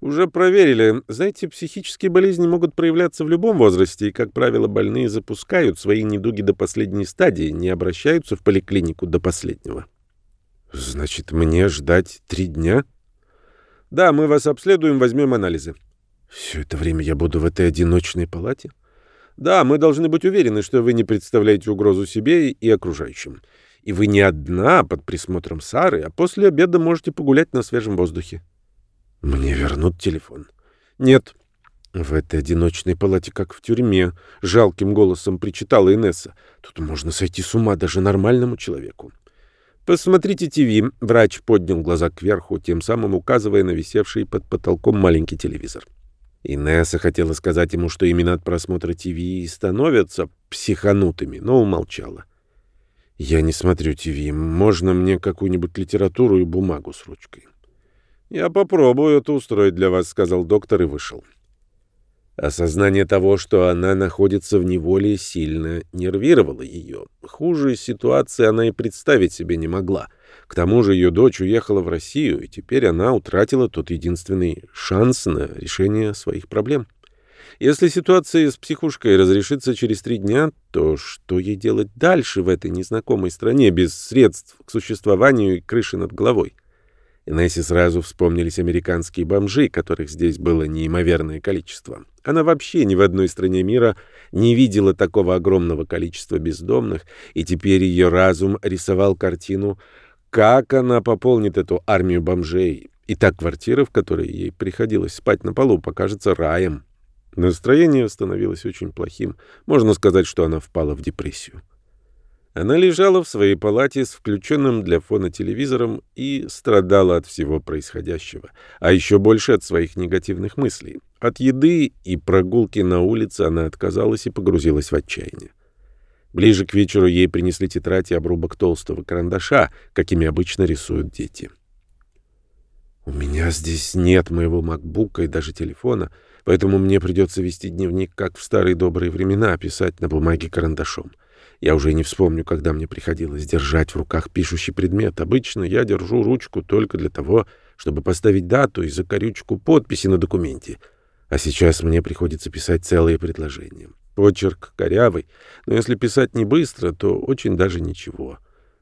Уже проверили. Знаете, психические болезни могут проявляться в любом возрасте, и, как правило, больные запускают свои недуги до последней стадии, не обращаются в поликлинику до последнего. Значит, мне ждать три дня? Да, мы вас обследуем, возьмем анализы. Все это время я буду в этой одиночной палате? Да, мы должны быть уверены, что вы не представляете угрозу себе и окружающим и вы не одна под присмотром Сары, а после обеда можете погулять на свежем воздухе. Мне вернут телефон. Нет. В этой одиночной палате, как в тюрьме, жалким голосом причитала Инесса. Тут можно сойти с ума даже нормальному человеку. «Посмотрите ТВ». Врач поднял глаза кверху, тем самым указывая на висевший под потолком маленький телевизор. Инесса хотела сказать ему, что именно от просмотра ТВ становятся психанутыми, но умолчала. Я не смотрю ТВ. Можно мне какую-нибудь литературу и бумагу с ручкой? Я попробую это устроить для вас, сказал доктор и вышел. Осознание того, что она находится в неволе, сильно нервировало ее. Хуже ситуации она и представить себе не могла. К тому же ее дочь уехала в Россию, и теперь она утратила тот единственный шанс на решение своих проблем. Если ситуация с психушкой разрешится через три дня, то что ей делать дальше в этой незнакомой стране, без средств к существованию и крыши над головой? Инессе сразу вспомнились американские бомжи, которых здесь было неимоверное количество. Она вообще ни в одной стране мира не видела такого огромного количества бездомных, и теперь ее разум рисовал картину, как она пополнит эту армию бомжей. И так квартира, в которой ей приходилось спать на полу, покажется раем. Настроение становилось очень плохим. Можно сказать, что она впала в депрессию. Она лежала в своей палате с включенным для фона телевизором и страдала от всего происходящего, а еще больше от своих негативных мыслей. От еды и прогулки на улице она отказалась и погрузилась в отчаяние. Ближе к вечеру ей принесли тетрадь и обрубок толстого карандаша, какими обычно рисуют дети. «У меня здесь нет моего макбука и даже телефона», Поэтому мне придется вести дневник, как в старые добрые времена, писать на бумаге карандашом. Я уже не вспомню, когда мне приходилось держать в руках пишущий предмет. Обычно я держу ручку только для того, чтобы поставить дату и закорючку подписи на документе. А сейчас мне приходится писать целые предложения. Почерк корявый, но если писать не быстро, то очень даже ничего.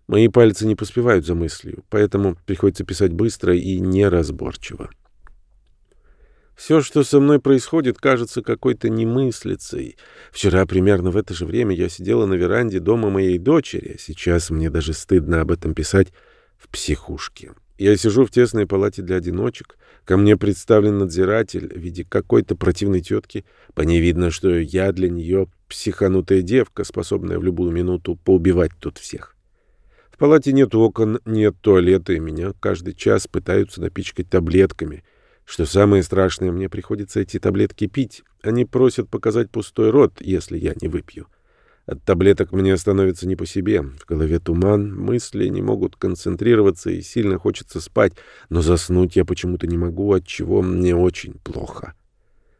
Мои пальцы не поспевают за мыслью, поэтому приходится писать быстро и неразборчиво. Все, что со мной происходит, кажется какой-то немыслицей. Вчера примерно в это же время я сидела на веранде дома моей дочери, а сейчас мне даже стыдно об этом писать в психушке. Я сижу в тесной палате для одиночек. Ко мне представлен надзиратель в виде какой-то противной тетки. По ней видно, что я для нее психанутая девка, способная в любую минуту поубивать тут всех палате нет окон, нет туалета, и меня каждый час пытаются напичкать таблетками. Что самое страшное, мне приходится эти таблетки пить. Они просят показать пустой рот, если я не выпью. От таблеток мне становится не по себе. В голове туман, мысли не могут концентрироваться и сильно хочется спать, но заснуть я почему-то не могу, от чего мне очень плохо.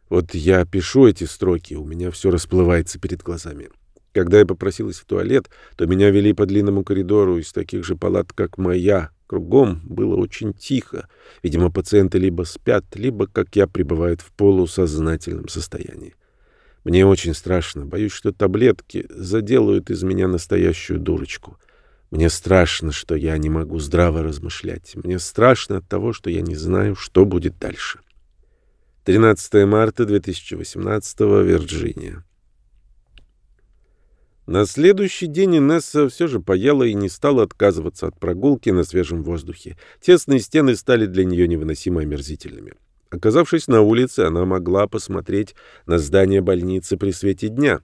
Вот я пишу эти строки, у меня все расплывается перед глазами. Когда я попросилась в туалет, то меня вели по длинному коридору из таких же палат, как моя. Кругом было очень тихо. Видимо, пациенты либо спят, либо, как я, пребывают в полусознательном состоянии. Мне очень страшно. Боюсь, что таблетки заделают из меня настоящую дурочку. Мне страшно, что я не могу здраво размышлять. Мне страшно от того, что я не знаю, что будет дальше. 13 марта 2018 Вирджиния. На следующий день Инесса все же поела и не стала отказываться от прогулки на свежем воздухе. Тесные стены стали для нее невыносимо омерзительными. Оказавшись на улице, она могла посмотреть на здание больницы при свете дня.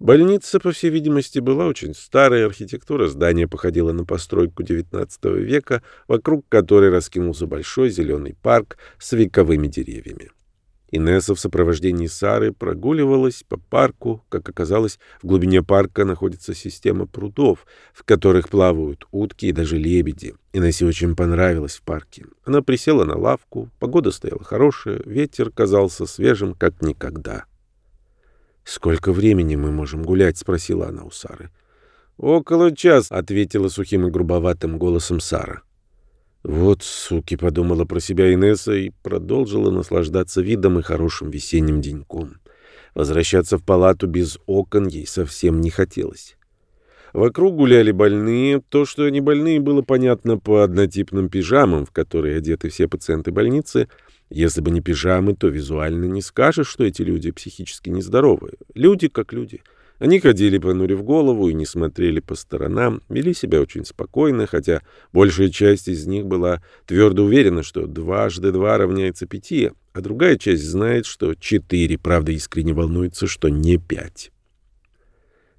Больница, по всей видимости, была очень старой, архитектура здания походила на постройку XIX века, вокруг которой раскинулся большой зеленый парк с вековыми деревьями. Инесса в сопровождении Сары прогуливалась по парку. Как оказалось, в глубине парка находится система прудов, в которых плавают утки и даже лебеди. Инессе очень понравилось в парке. Она присела на лавку, погода стояла хорошая, ветер казался свежим, как никогда. «Сколько времени мы можем гулять?» — спросила она у Сары. «Около часа», — ответила сухим и грубоватым голосом Сара. «Вот, суки», — подумала про себя Инесса и продолжила наслаждаться видом и хорошим весенним деньком. Возвращаться в палату без окон ей совсем не хотелось. Вокруг гуляли больные. То, что они больные, было понятно по однотипным пижамам, в которые одеты все пациенты больницы. Если бы не пижамы, то визуально не скажешь, что эти люди психически нездоровы. Люди как люди — они ходили, понурив голову, и не смотрели по сторонам, вели себя очень спокойно, хотя большая часть из них была твердо уверена, что дважды два равняется пяти, а другая часть знает, что четыре, правда, искренне волнуется, что не пять.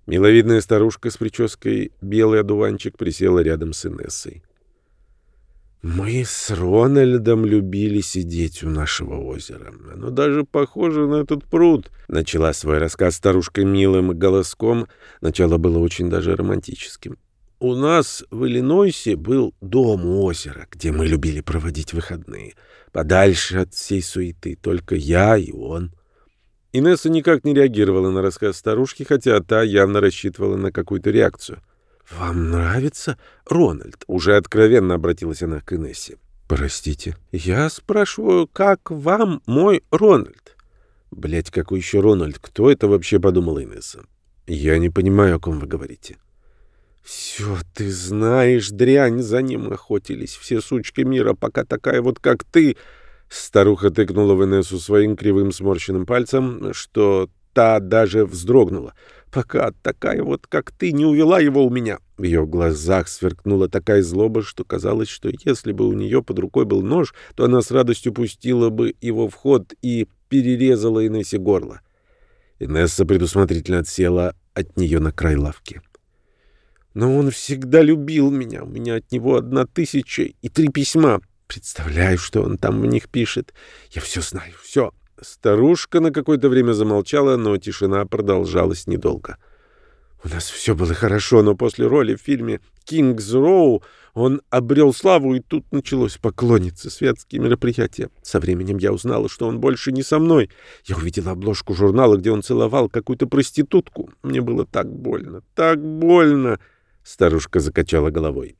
Миловидная старушка с прической белый одуванчик присела рядом с Инессой. Мы с Рональдом любили сидеть у нашего озера. Оно даже похоже на этот пруд. Начала свой рассказ старушка милым голоском. Начало было очень даже романтическим. У нас в Иллинойсе был дом у озера, где мы любили проводить выходные. Подальше от всей суеты, только я и он. Инесса никак не реагировала на рассказ старушки, хотя та явно рассчитывала на какую-то реакцию. — «Вам нравится Рональд?» — уже откровенно обратилась она к Инессе. «Простите. Я спрашиваю, как вам мой Рональд?» Блять, какой еще Рональд? Кто это вообще?» — подумала Инесса. «Я не понимаю, о ком вы говорите». «Все ты знаешь, дрянь, за ним охотились все сучки мира, пока такая вот, как ты...» Старуха тыкнула в Инессу своим кривым сморщенным пальцем, что та даже вздрогнула пока такая вот, как ты, не увела его у меня». В ее глазах сверкнула такая злоба, что казалось, что если бы у нее под рукой был нож, то она с радостью пустила бы его в ход и перерезала Инессе горло. Инесса предусмотрительно отсела от нее на край лавки. «Но он всегда любил меня. У меня от него одна тысяча и три письма. Представляю, что он там в них пишет. Я все знаю, все. Старушка на какое-то время замолчала, но тишина продолжалась недолго. «У нас все было хорошо, но после роли в фильме «Кингс Роу» он обрел славу, и тут началось поклониться, светские мероприятия. Со временем я узнала, что он больше не со мной. Я увидела обложку журнала, где он целовал какую-то проститутку. Мне было так больно, так больно!» Старушка закачала головой.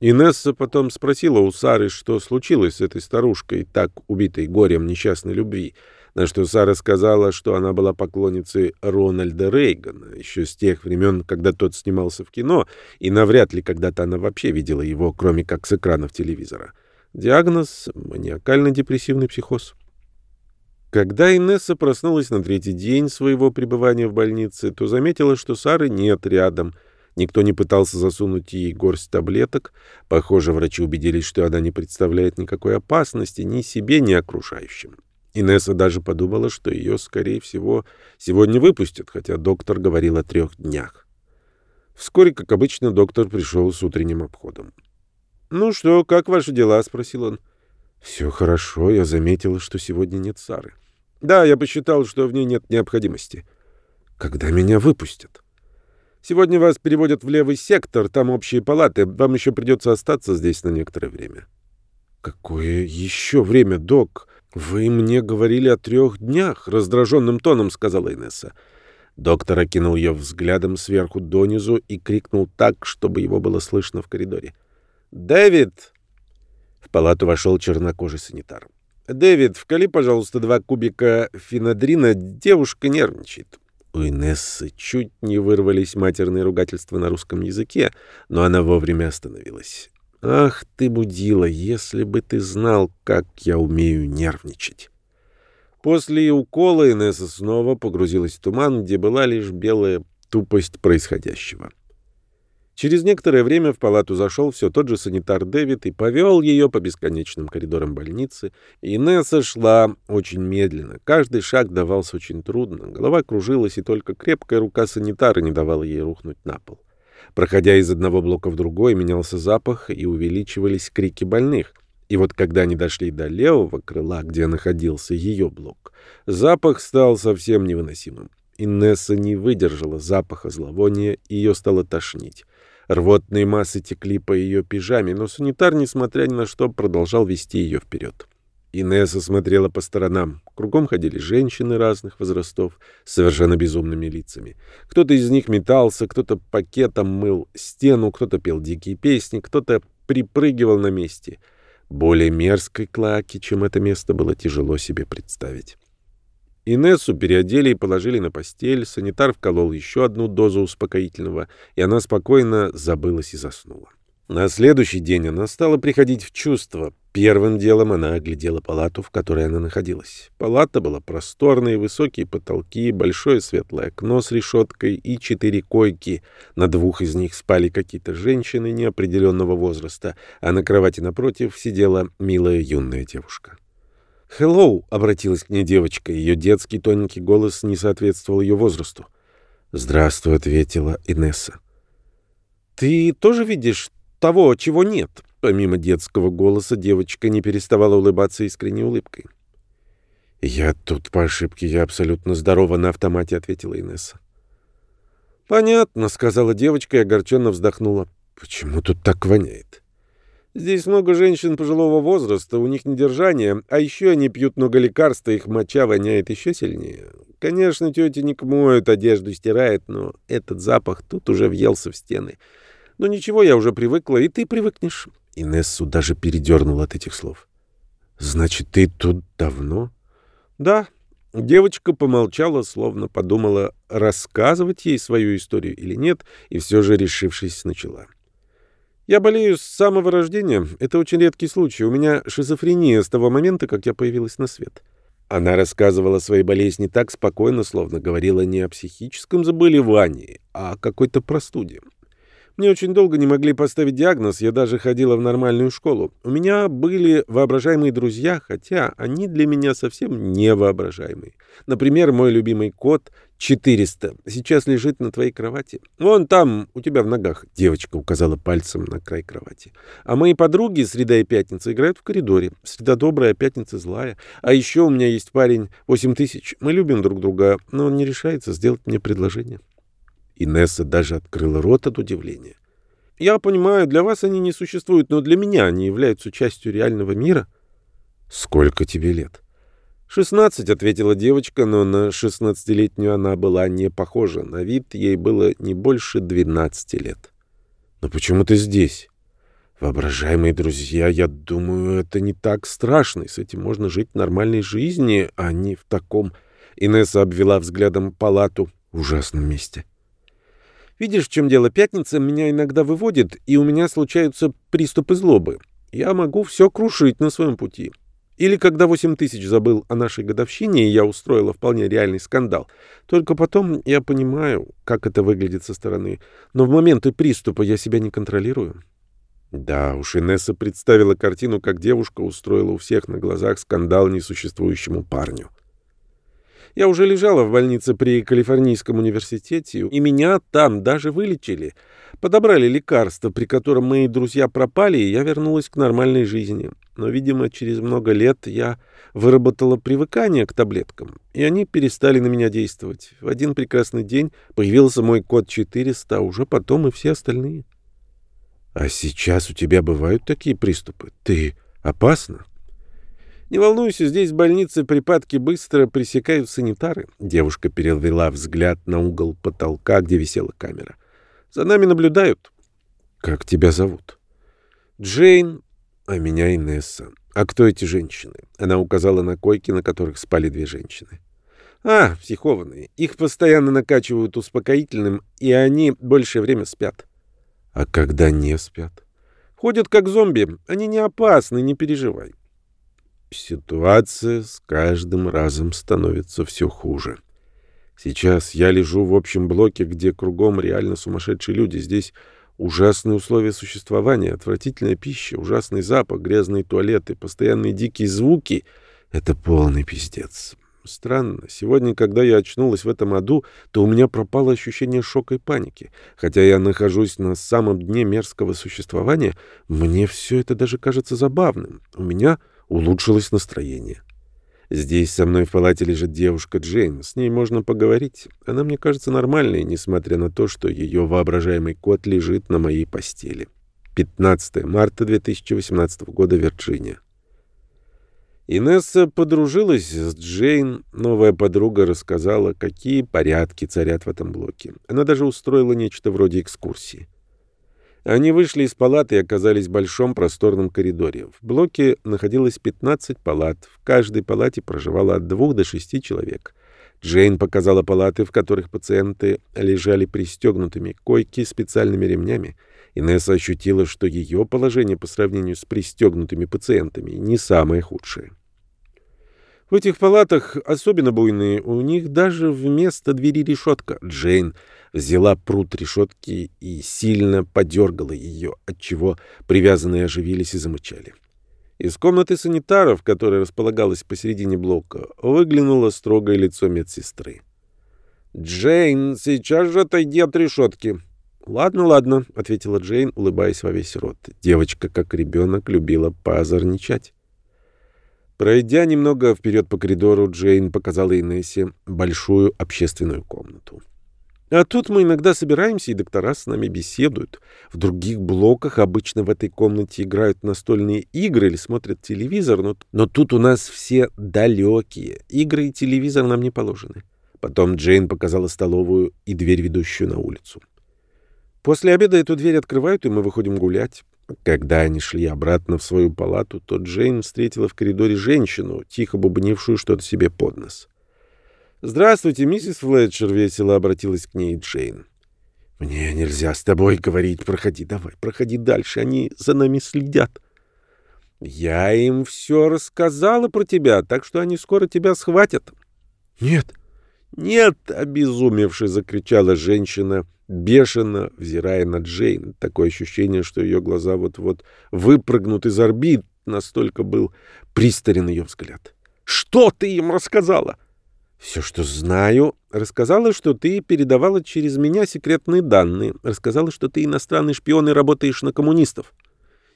Инесса потом спросила у Сары, что случилось с этой старушкой, так убитой горем несчастной любви, на что Сара сказала, что она была поклонницей Рональда Рейгана, еще с тех времен, когда тот снимался в кино, и навряд ли когда-то она вообще видела его, кроме как с экранов телевизора. Диагноз — маниакально-депрессивный психоз. Когда Инесса проснулась на третий день своего пребывания в больнице, то заметила, что Сары нет рядом — Никто не пытался засунуть ей горсть таблеток. Похоже, врачи убедились, что она не представляет никакой опасности ни себе, ни окружающим. Инесса даже подумала, что ее, скорее всего, сегодня выпустят, хотя доктор говорил о трех днях. Вскоре, как обычно, доктор пришел с утренним обходом. «Ну что, как ваши дела?» — спросил он. «Все хорошо. Я заметила, что сегодня нет Сары». «Да, я посчитал, что в ней нет необходимости». «Когда меня выпустят?» «Сегодня вас переводят в левый сектор, там общие палаты. Вам еще придется остаться здесь на некоторое время». «Какое еще время, док? Вы мне говорили о трех днях», — раздраженным тоном сказала Инесса. Доктор окинул ее взглядом сверху донизу и крикнул так, чтобы его было слышно в коридоре. «Дэвид!» В палату вошел чернокожий санитар. «Дэвид, вкали, пожалуйста, два кубика фенодрина. Девушка нервничает». У Инессы чуть не вырвались матерные ругательства на русском языке, но она вовремя остановилась. «Ах ты, будила, если бы ты знал, как я умею нервничать!» После укола Инесса снова погрузилась в туман, где была лишь белая тупость происходящего. Через некоторое время в палату зашел все тот же санитар Дэвид и повел ее по бесконечным коридорам больницы. Инесса шла очень медленно. Каждый шаг давался очень трудно. Голова кружилась, и только крепкая рука санитара не давала ей рухнуть на пол. Проходя из одного блока в другой, менялся запах и увеличивались крики больных. И вот когда они дошли до левого крыла, где находился ее блок, запах стал совсем невыносимым. Инесса не выдержала запаха зловония, и ее стало тошнить. Рвотные массы текли по ее пижаме, но санитар, несмотря ни на что, продолжал вести ее вперед. Инесса смотрела по сторонам. Кругом ходили женщины разных возрастов с совершенно безумными лицами. Кто-то из них метался, кто-то пакетом мыл стену, кто-то пел дикие песни, кто-то припрыгивал на месте — более мерзкой клаки, чем это место, было тяжело себе представить. Инессу переодели и положили на постель, санитар вколол еще одну дозу успокоительного, и она спокойно забылась и заснула. На следующий день она стала приходить в чувство. Первым делом она оглядела палату, в которой она находилась. Палата была просторной, высокие потолки, большое светлое окно с решеткой и четыре койки. На двух из них спали какие-то женщины неопределенного возраста, а на кровати напротив сидела милая юная девушка. «Хеллоу!» — обратилась к ней девочка. Ее детский тоненький голос не соответствовал ее возрасту. «Здравствуй», — ответила Инесса. «Ты тоже видишь того, чего нет. Помимо детского голоса девочка не переставала улыбаться искренней улыбкой. «Я тут по ошибке, я абсолютно здорова на автомате», — ответила Инесса. «Понятно», — сказала девочка и огорченно вздохнула. «Почему тут так воняет?» «Здесь много женщин пожилого возраста, у них недержание, а еще они пьют много лекарств, и их моча воняет еще сильнее. Конечно, тетенек моют, одежду стирает, но этот запах тут уже въелся в стены». Но ничего, я уже привыкла, и ты привыкнешь. Инессу даже передернул от этих слов. «Значит, ты тут давно?» «Да». Девочка помолчала, словно подумала, рассказывать ей свою историю или нет, и все же, решившись, начала. «Я болею с самого рождения. Это очень редкий случай. У меня шизофрения с того момента, как я появилась на свет». Она рассказывала о своей болезни так спокойно, словно говорила не о психическом заболевании, а о какой-то простуде. Мне очень долго не могли поставить диагноз, я даже ходила в нормальную школу. У меня были воображаемые друзья, хотя они для меня совсем не воображаемые. Например, мой любимый кот 400 сейчас лежит на твоей кровати. Вон там, у тебя в ногах, девочка указала пальцем на край кровати. А мои подруги Среда и Пятница играют в коридоре. Среда добрая, Пятница злая. А еще у меня есть парень 8000. Мы любим друг друга, но он не решается сделать мне предложение. Инесса даже открыла рот от удивления. «Я понимаю, для вас они не существуют, но для меня они являются частью реального мира». «Сколько тебе лет?» «Шестнадцать», — ответила девочка, но на шестнадцатилетнюю она была не похожа. На вид ей было не больше двенадцати лет. «Но почему ты здесь?» «Воображаемые друзья, я думаю, это не так страшно, и с этим можно жить нормальной жизнью, а не в таком...» Инесса обвела взглядом палату в ужасном месте. Видишь, в чем дело? Пятница меня иногда выводит, и у меня случаются приступы злобы. Я могу все крушить на своем пути. Или когда 8 тысяч забыл о нашей годовщине, и я устроила вполне реальный скандал. Только потом я понимаю, как это выглядит со стороны. Но в моменты приступа я себя не контролирую. Да уж, Инесса представила картину, как девушка устроила у всех на глазах скандал несуществующему парню. Я уже лежала в больнице при Калифорнийском университете, и меня там даже вылечили. Подобрали лекарство, при котором мои друзья пропали, и я вернулась к нормальной жизни. Но, видимо, через много лет я выработала привыкание к таблеткам, и они перестали на меня действовать. В один прекрасный день появился мой код 400, а уже потом и все остальные. А сейчас у тебя бывают такие приступы? Ты опасна? Не волнуйся, здесь в больнице припадки быстро пресекают санитары. Девушка перевела взгляд на угол потолка, где висела камера. За нами наблюдают. Как тебя зовут? Джейн, а меня Инесса. А кто эти женщины? Она указала на койки, на которых спали две женщины. А, психованные. Их постоянно накачивают успокоительным, и они большее время спят. А когда не спят? Ходят как зомби. Они не опасны, не переживай. Ситуация с каждым разом становится все хуже. Сейчас я лежу в общем блоке, где кругом реально сумасшедшие люди. Здесь ужасные условия существования, отвратительная пища, ужасный запах, грязные туалеты, постоянные дикие звуки. Это полный пиздец. Странно. Сегодня, когда я очнулась в этом аду, то у меня пропало ощущение шока и паники. Хотя я нахожусь на самом дне мерзкого существования, мне все это даже кажется забавным. У меня улучшилось настроение. Здесь со мной в палате лежит девушка Джейн. С ней можно поговорить. Она мне кажется нормальной, несмотря на то, что ее воображаемый кот лежит на моей постели. 15 марта 2018 года, Вирджиния. Инесса подружилась с Джейн. Новая подруга рассказала, какие порядки царят в этом блоке. Она даже устроила нечто вроде экскурсии. Они вышли из палаты и оказались в большом просторном коридоре. В блоке находилось 15 палат. В каждой палате проживало от двух до шести человек. Джейн показала палаты, в которых пациенты лежали пристегнутыми, койки специальными ремнями. Инесса ощутила, что ее положение по сравнению с пристегнутыми пациентами не самое худшее. В этих палатах особенно буйные, у них даже вместо двери решетка. Джейн взяла прут решетки и сильно подергала ее, отчего привязанные оживились и замычали. Из комнаты санитаров, которая располагалась посередине блока, выглянуло строгое лицо медсестры. «Джейн, сейчас же отойди от решетки!» «Ладно, ладно», — ответила Джейн, улыбаясь во весь рот. Девочка, как ребенок, любила поозорничать. Пройдя немного вперед по коридору, Джейн показала Инессе большую общественную комнату. А тут мы иногда собираемся, и доктора с нами беседуют. В других блоках обычно в этой комнате играют настольные игры или смотрят телевизор, но, но тут у нас все далекие. Игры и телевизор нам не положены. Потом Джейн показала столовую и дверь, ведущую на улицу. После обеда эту дверь открывают, и мы выходим гулять. Когда они шли обратно в свою палату, то Джейн встретила в коридоре женщину, тихо бубнившую что-то себе под нос. «Здравствуйте, миссис Флетчер», — весело обратилась к ней Джейн. «Мне нельзя с тобой говорить. Проходи давай, проходи дальше. Они за нами следят». «Я им все рассказала про тебя, так что они скоро тебя схватят». «Нет, нет!» — обезумевши закричала женщина, бешено взирая на Джейн. Такое ощущение, что ее глаза вот-вот выпрыгнут из орбит, настолько был пристарен ее взгляд. «Что ты им рассказала?» «Все, что знаю. Рассказала, что ты передавала через меня секретные данные. Рассказала, что ты иностранный шпион и работаешь на коммунистов».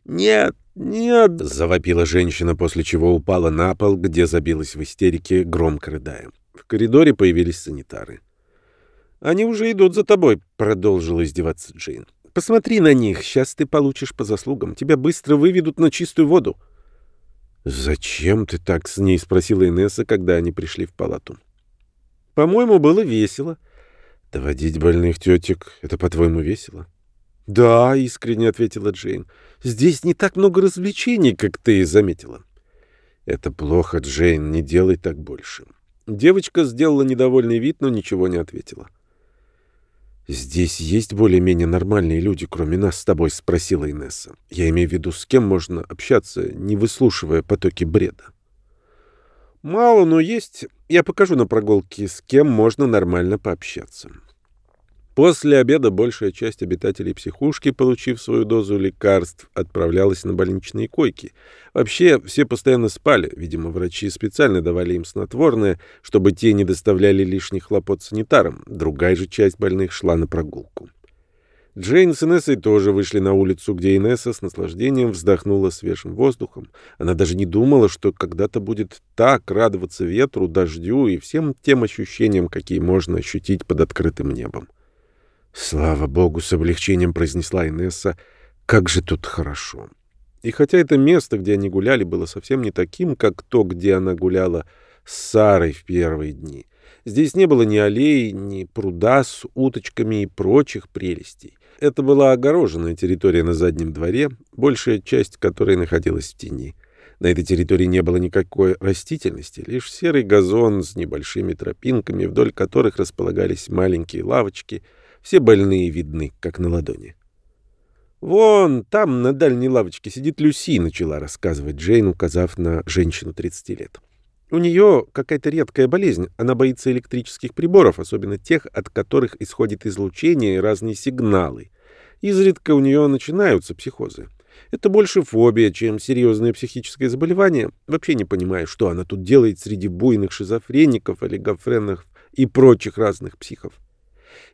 «Нет, нет!» — завопила женщина, после чего упала на пол, где забилась в истерике, громко рыдая. В коридоре появились санитары. «Они уже идут за тобой», — продолжила издеваться Джейн. «Посмотри на них, сейчас ты получишь по заслугам. Тебя быстро выведут на чистую воду». «Зачем ты так с ней?» — спросила Инесса, когда они пришли в палату. «По-моему, было весело». «Доводить больных тетек — это, по-твоему, весело?» «Да», — искренне ответила Джейн. «Здесь не так много развлечений, как ты заметила». «Это плохо, Джейн, не делай так больше». Девочка сделала недовольный вид, но ничего не ответила. «Здесь есть более-менее нормальные люди, кроме нас с тобой?» — спросила Инесса. «Я имею в виду, с кем можно общаться, не выслушивая потоки бреда?» «Мало, но есть. Я покажу на прогулке, с кем можно нормально пообщаться». После обеда большая часть обитателей психушки, получив свою дозу лекарств, отправлялась на больничные койки. Вообще, все постоянно спали. Видимо, врачи специально давали им снотворное, чтобы те не доставляли лишних хлопот санитарам. Другая же часть больных шла на прогулку. Джейн с Инессой тоже вышли на улицу, где Инесса с наслаждением вздохнула свежим воздухом. Она даже не думала, что когда-то будет так радоваться ветру, дождю и всем тем ощущениям, какие можно ощутить под открытым небом. «Слава богу!» — с облегчением произнесла Инесса. «Как же тут хорошо!» И хотя это место, где они гуляли, было совсем не таким, как то, где она гуляла с Сарой в первые дни. Здесь не было ни аллеи, ни пруда с уточками и прочих прелестей. Это была огороженная территория на заднем дворе, большая часть которой находилась в тени. На этой территории не было никакой растительности, лишь серый газон с небольшими тропинками, вдоль которых располагались маленькие лавочки — все больные видны, как на ладони. «Вон там, на дальней лавочке, сидит Люси», — начала рассказывать Джейн, указав на женщину 30 лет. «У нее какая-то редкая болезнь. Она боится электрических приборов, особенно тех, от которых исходит излучение и разные сигналы. Изредка у нее начинаются психозы. Это больше фобия, чем серьезное психическое заболевание. Вообще не понимаю, что она тут делает среди буйных шизофреников, олигофренов и прочих разных психов.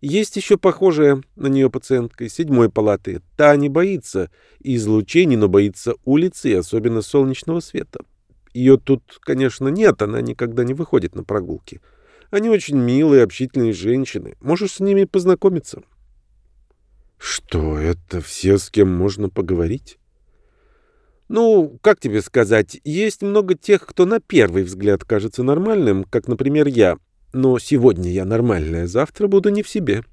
Есть еще похожая на нее пациентка из седьмой палаты. Та не боится излучений, но боится улицы и особенно солнечного света. Ее тут, конечно, нет, она никогда не выходит на прогулки. Они очень милые, общительные женщины. Можешь с ними познакомиться. Что, это все, с кем можно поговорить? Ну, как тебе сказать, есть много тех, кто на первый взгляд кажется нормальным, как, например, я. Но сегодня я нормальная, завтра буду не в себе.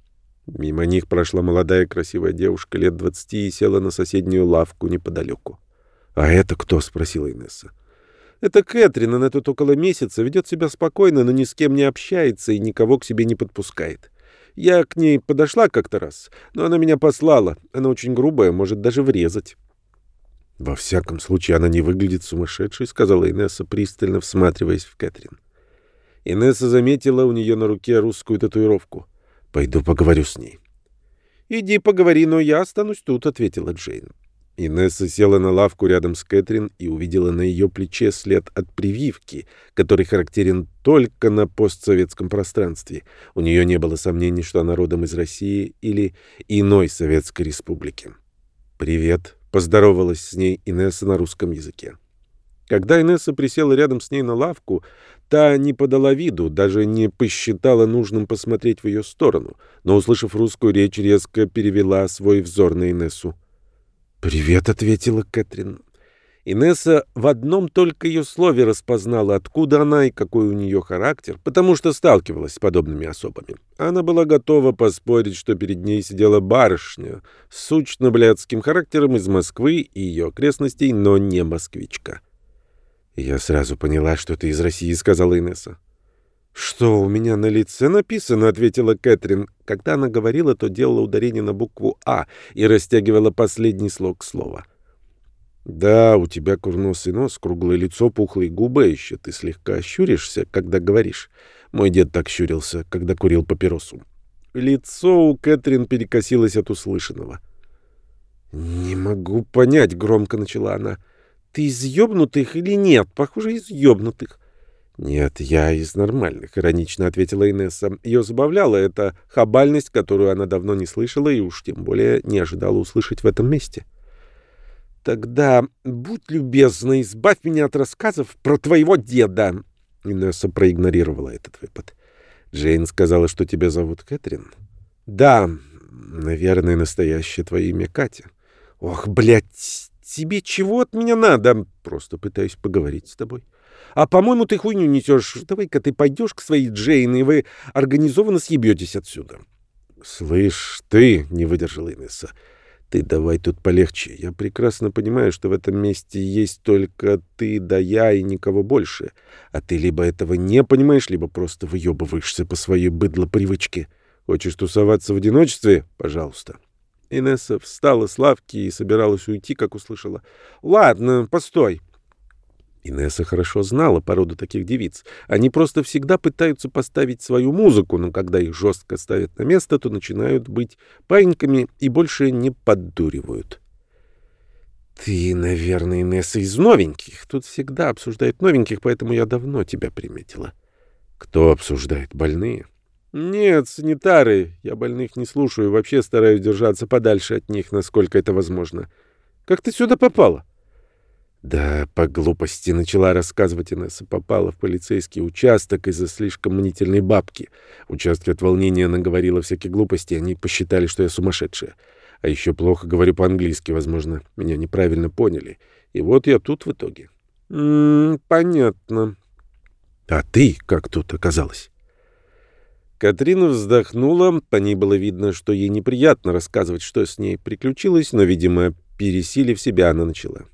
Мимо них прошла молодая красивая девушка лет двадцати и села на соседнюю лавку неподалеку. «А это кто?» — спросила Инесса. «Это Кэтрин, она тут около месяца, ведет себя спокойно, но ни с кем не общается и никого к себе не подпускает. Я к ней подошла как-то раз, но она меня послала. Она очень грубая, может даже врезать». «Во всяком случае, она не выглядит сумасшедшей», — сказала Инесса, пристально всматриваясь в Кэтрин. Инесса заметила у нее на руке русскую татуировку. «Пойду поговорю с ней». «Иди поговори, но я останусь тут», — ответила Джейн. Инесса села на лавку рядом с Кэтрин и увидела на ее плече след от прививки, который характерен только на постсоветском пространстве. У нее не было сомнений, что она родом из России или иной советской республики. «Привет», — поздоровалась с ней Инесса на русском языке. Когда Инесса присела рядом с ней на лавку, та не подала виду, даже не посчитала нужным посмотреть в ее сторону, но, услышав русскую речь, резко перевела свой взор на Инессу. «Привет», — ответила Кэтрин. Инесса в одном только ее слове распознала, откуда она и какой у нее характер, потому что сталкивалась с подобными особами. Она была готова поспорить, что перед ней сидела барышня с сучно-блядским характером из Москвы и ее окрестностей, но не москвичка. «Я сразу поняла, что ты из России», — сказала Инесса. «Что у меня на лице написано?» — ответила Кэтрин. Когда она говорила, то делала ударение на букву «А» и растягивала последний слог слова. «Да, у тебя курносый нос, круглое лицо, пухлые губы, еще ты слегка щуришься, когда говоришь. Мой дед так щурился, когда курил папиросу». Лицо у Кэтрин перекосилось от услышанного. «Не могу понять», — громко начала она. Ты из ёбнутых или нет? Похоже, из ёбнутых. «Нет, я из нормальных», — иронично ответила Инесса. Ее забавляла эта хабальность, которую она давно не слышала и уж тем более не ожидала услышать в этом месте. «Тогда будь любезна, избавь меня от рассказов про твоего деда». Инесса проигнорировала этот выпад. «Джейн сказала, что тебя зовут Кэтрин?» «Да, наверное, настоящее твое имя Катя». «Ох, блядь, тебе чего от меня надо? Просто пытаюсь поговорить с тобой. А, по-моему, ты хуйню несешь. Давай-ка ты пойдешь к своей Джейн, и вы организованно съебетесь отсюда. Слышь, ты, — не выдержала Инесса, — ты давай тут полегче. Я прекрасно понимаю, что в этом месте есть только ты да я и никого больше. А ты либо этого не понимаешь, либо просто выебываешься по своей быдло-привычке. Хочешь тусоваться в одиночестве? Пожалуйста. — Инесса встала с лавки и собиралась уйти, как услышала. «Ладно, постой». Инесса хорошо знала породу таких девиц. Они просто всегда пытаются поставить свою музыку, но когда их жестко ставят на место, то начинают быть паиньками и больше не поддуривают. «Ты, наверное, Инесса из новеньких. Тут всегда обсуждают новеньких, поэтому я давно тебя приметила». «Кто обсуждает? Больные?» «Нет, санитары. Я больных не слушаю, вообще стараюсь держаться подальше от них, насколько это возможно. Как ты сюда попала?» Да, по глупости начала рассказывать Инесса. Попала в полицейский участок из-за слишком мнительной бабки. Участки от волнения она говорила всякие глупости, они посчитали, что я сумасшедшая. А еще плохо говорю по-английски, возможно, меня неправильно поняли. И вот я тут в итоге. М -м, понятно. А ты как тут оказалась? Катрина вздохнула, по ней было видно, что ей неприятно рассказывать, что с ней приключилось, но, видимо, пересилив себя, она начала.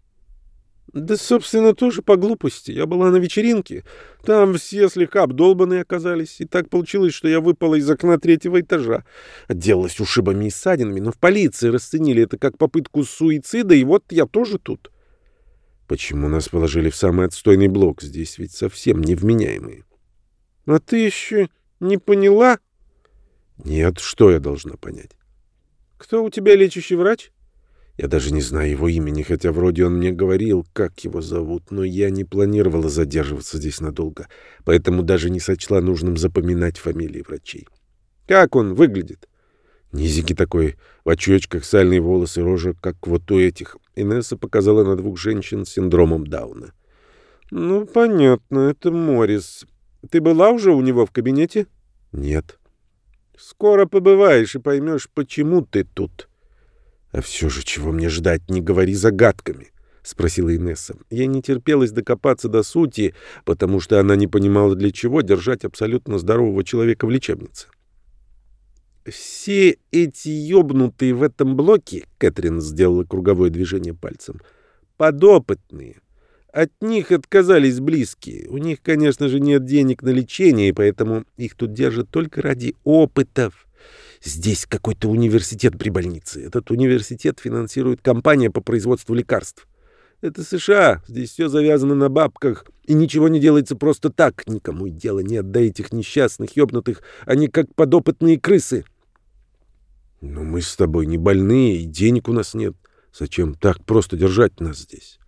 Да, собственно, тоже по глупости. Я была на вечеринке. Там все слегка обдолбанные оказались. И так получилось, что я выпала из окна третьего этажа. Отделалась ушибами и ссадинами, но в полиции расценили это как попытку суицида, и вот я тоже тут. Почему нас положили в самый отстойный блок? Здесь ведь совсем невменяемые. А ты еще не поняла? Нет, что я должна понять? Кто у тебя лечащий врач? Я даже не знаю его имени, хотя вроде он мне говорил, как его зовут, но я не планировала задерживаться здесь надолго, поэтому даже не сочла нужным запоминать фамилии врачей. Как он выглядит? Низенький такой, в очечках, сальные волосы, рожа, как вот у этих. Инесса показала на двух женщин с синдромом Дауна. «Ну, понятно, это Морис. Ты была уже у него в кабинете?» «Нет». «Скоро побываешь и поймешь, почему ты тут». «А все же, чего мне ждать, не говори загадками», — спросила Инесса. Ей не терпелось докопаться до сути, потому что она не понимала, для чего держать абсолютно здорового человека в лечебнице. «Все эти ёбнутые в этом блоке», — Кэтрин сделала круговое движение пальцем, — «подопытные. От них отказались близкие. У них, конечно же, нет денег на лечение, и поэтому их тут держат только ради опытов. Здесь какой-то университет при больнице. Этот университет финансирует компания по производству лекарств. Это США. Здесь все завязано на бабках. И ничего не делается просто так. Никому и дела нет до этих несчастных, ёбнутых. Они как подопытные крысы. Но мы с тобой не больные, и денег у нас нет. Зачем так просто держать нас здесь?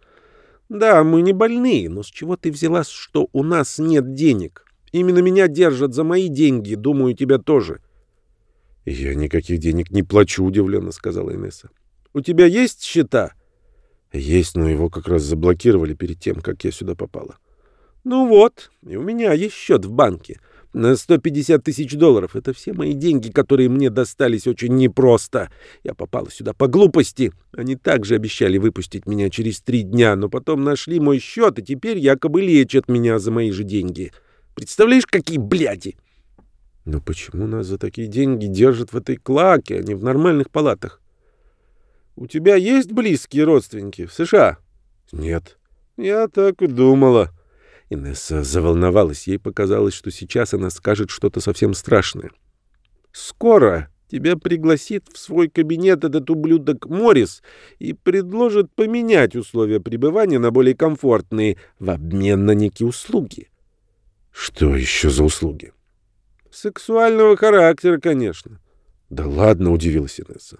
Да, мы не больные, но с чего ты взяла, что у нас нет денег? Именно меня держат за мои деньги, думаю, тебя тоже. — «Я никаких денег не плачу», — удивленно сказала Инесса. «У тебя есть счета?» «Есть, но его как раз заблокировали перед тем, как я сюда попала». «Ну вот, и у меня есть счет в банке на 150 тысяч долларов. Это все мои деньги, которые мне достались очень непросто. Я попала сюда по глупости. Они также обещали выпустить меня через три дня, но потом нашли мой счет, и теперь якобы лечат меня за мои же деньги. Представляешь, какие бляди!» Но почему нас за такие деньги держат в этой клаке, а не в нормальных палатах? У тебя есть близкие родственники в США? Нет. Я так и думала. Инесса заволновалась. Ей показалось, что сейчас она скажет что-то совсем страшное. Скоро тебя пригласит в свой кабинет этот ублюдок Моррис и предложит поменять условия пребывания на более комфортные в обмен на некие услуги. Что еще за услуги? Сексуального характера, конечно. Да ладно, удивилась Инесса.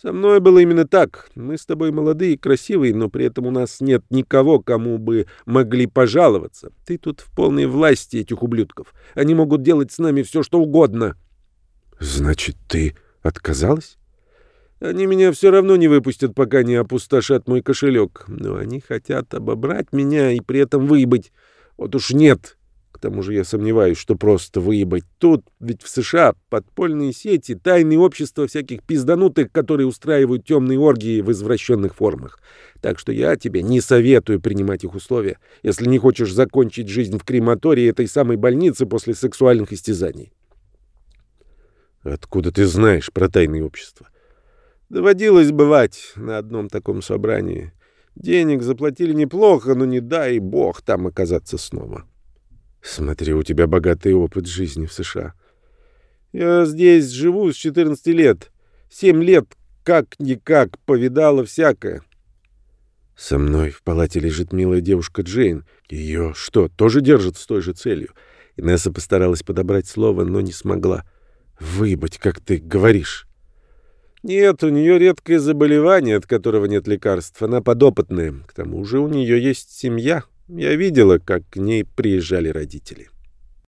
Со мной было именно так. Мы с тобой молодые и красивые, но при этом у нас нет никого, кому бы могли пожаловаться. Ты тут в полной власти этих ублюдков. Они могут делать с нами все, что угодно. Значит, ты отказалась? Они меня все равно не выпустят, пока не опустошат мой кошелек. Но они хотят обобрать меня и при этом выебать. Вот уж нет. Тому же я сомневаюсь, что просто выебать тут, ведь в США подпольные сети, тайные общества всяких пизданутых, которые устраивают темные оргии в извращенных формах. Так что я тебе не советую принимать их условия, если не хочешь закончить жизнь в крематории этой самой больницы после сексуальных истязаний. Откуда ты знаешь про тайные общества? Доводилось бывать на одном таком собрании. Денег заплатили неплохо, но не дай бог там оказаться снова. Смотри, у тебя богатый опыт жизни в США. Я здесь живу с 14 лет. Семь лет как-никак повидала всякое. Со мной в палате лежит милая девушка Джейн. Ее что, тоже держат с той же целью? Инесса постаралась подобрать слово, но не смогла. Выбыть, как ты говоришь. Нет, у нее редкое заболевание, от которого нет лекарств. Она подопытная. К тому же у нее есть семья. Я видела, как к ней приезжали родители.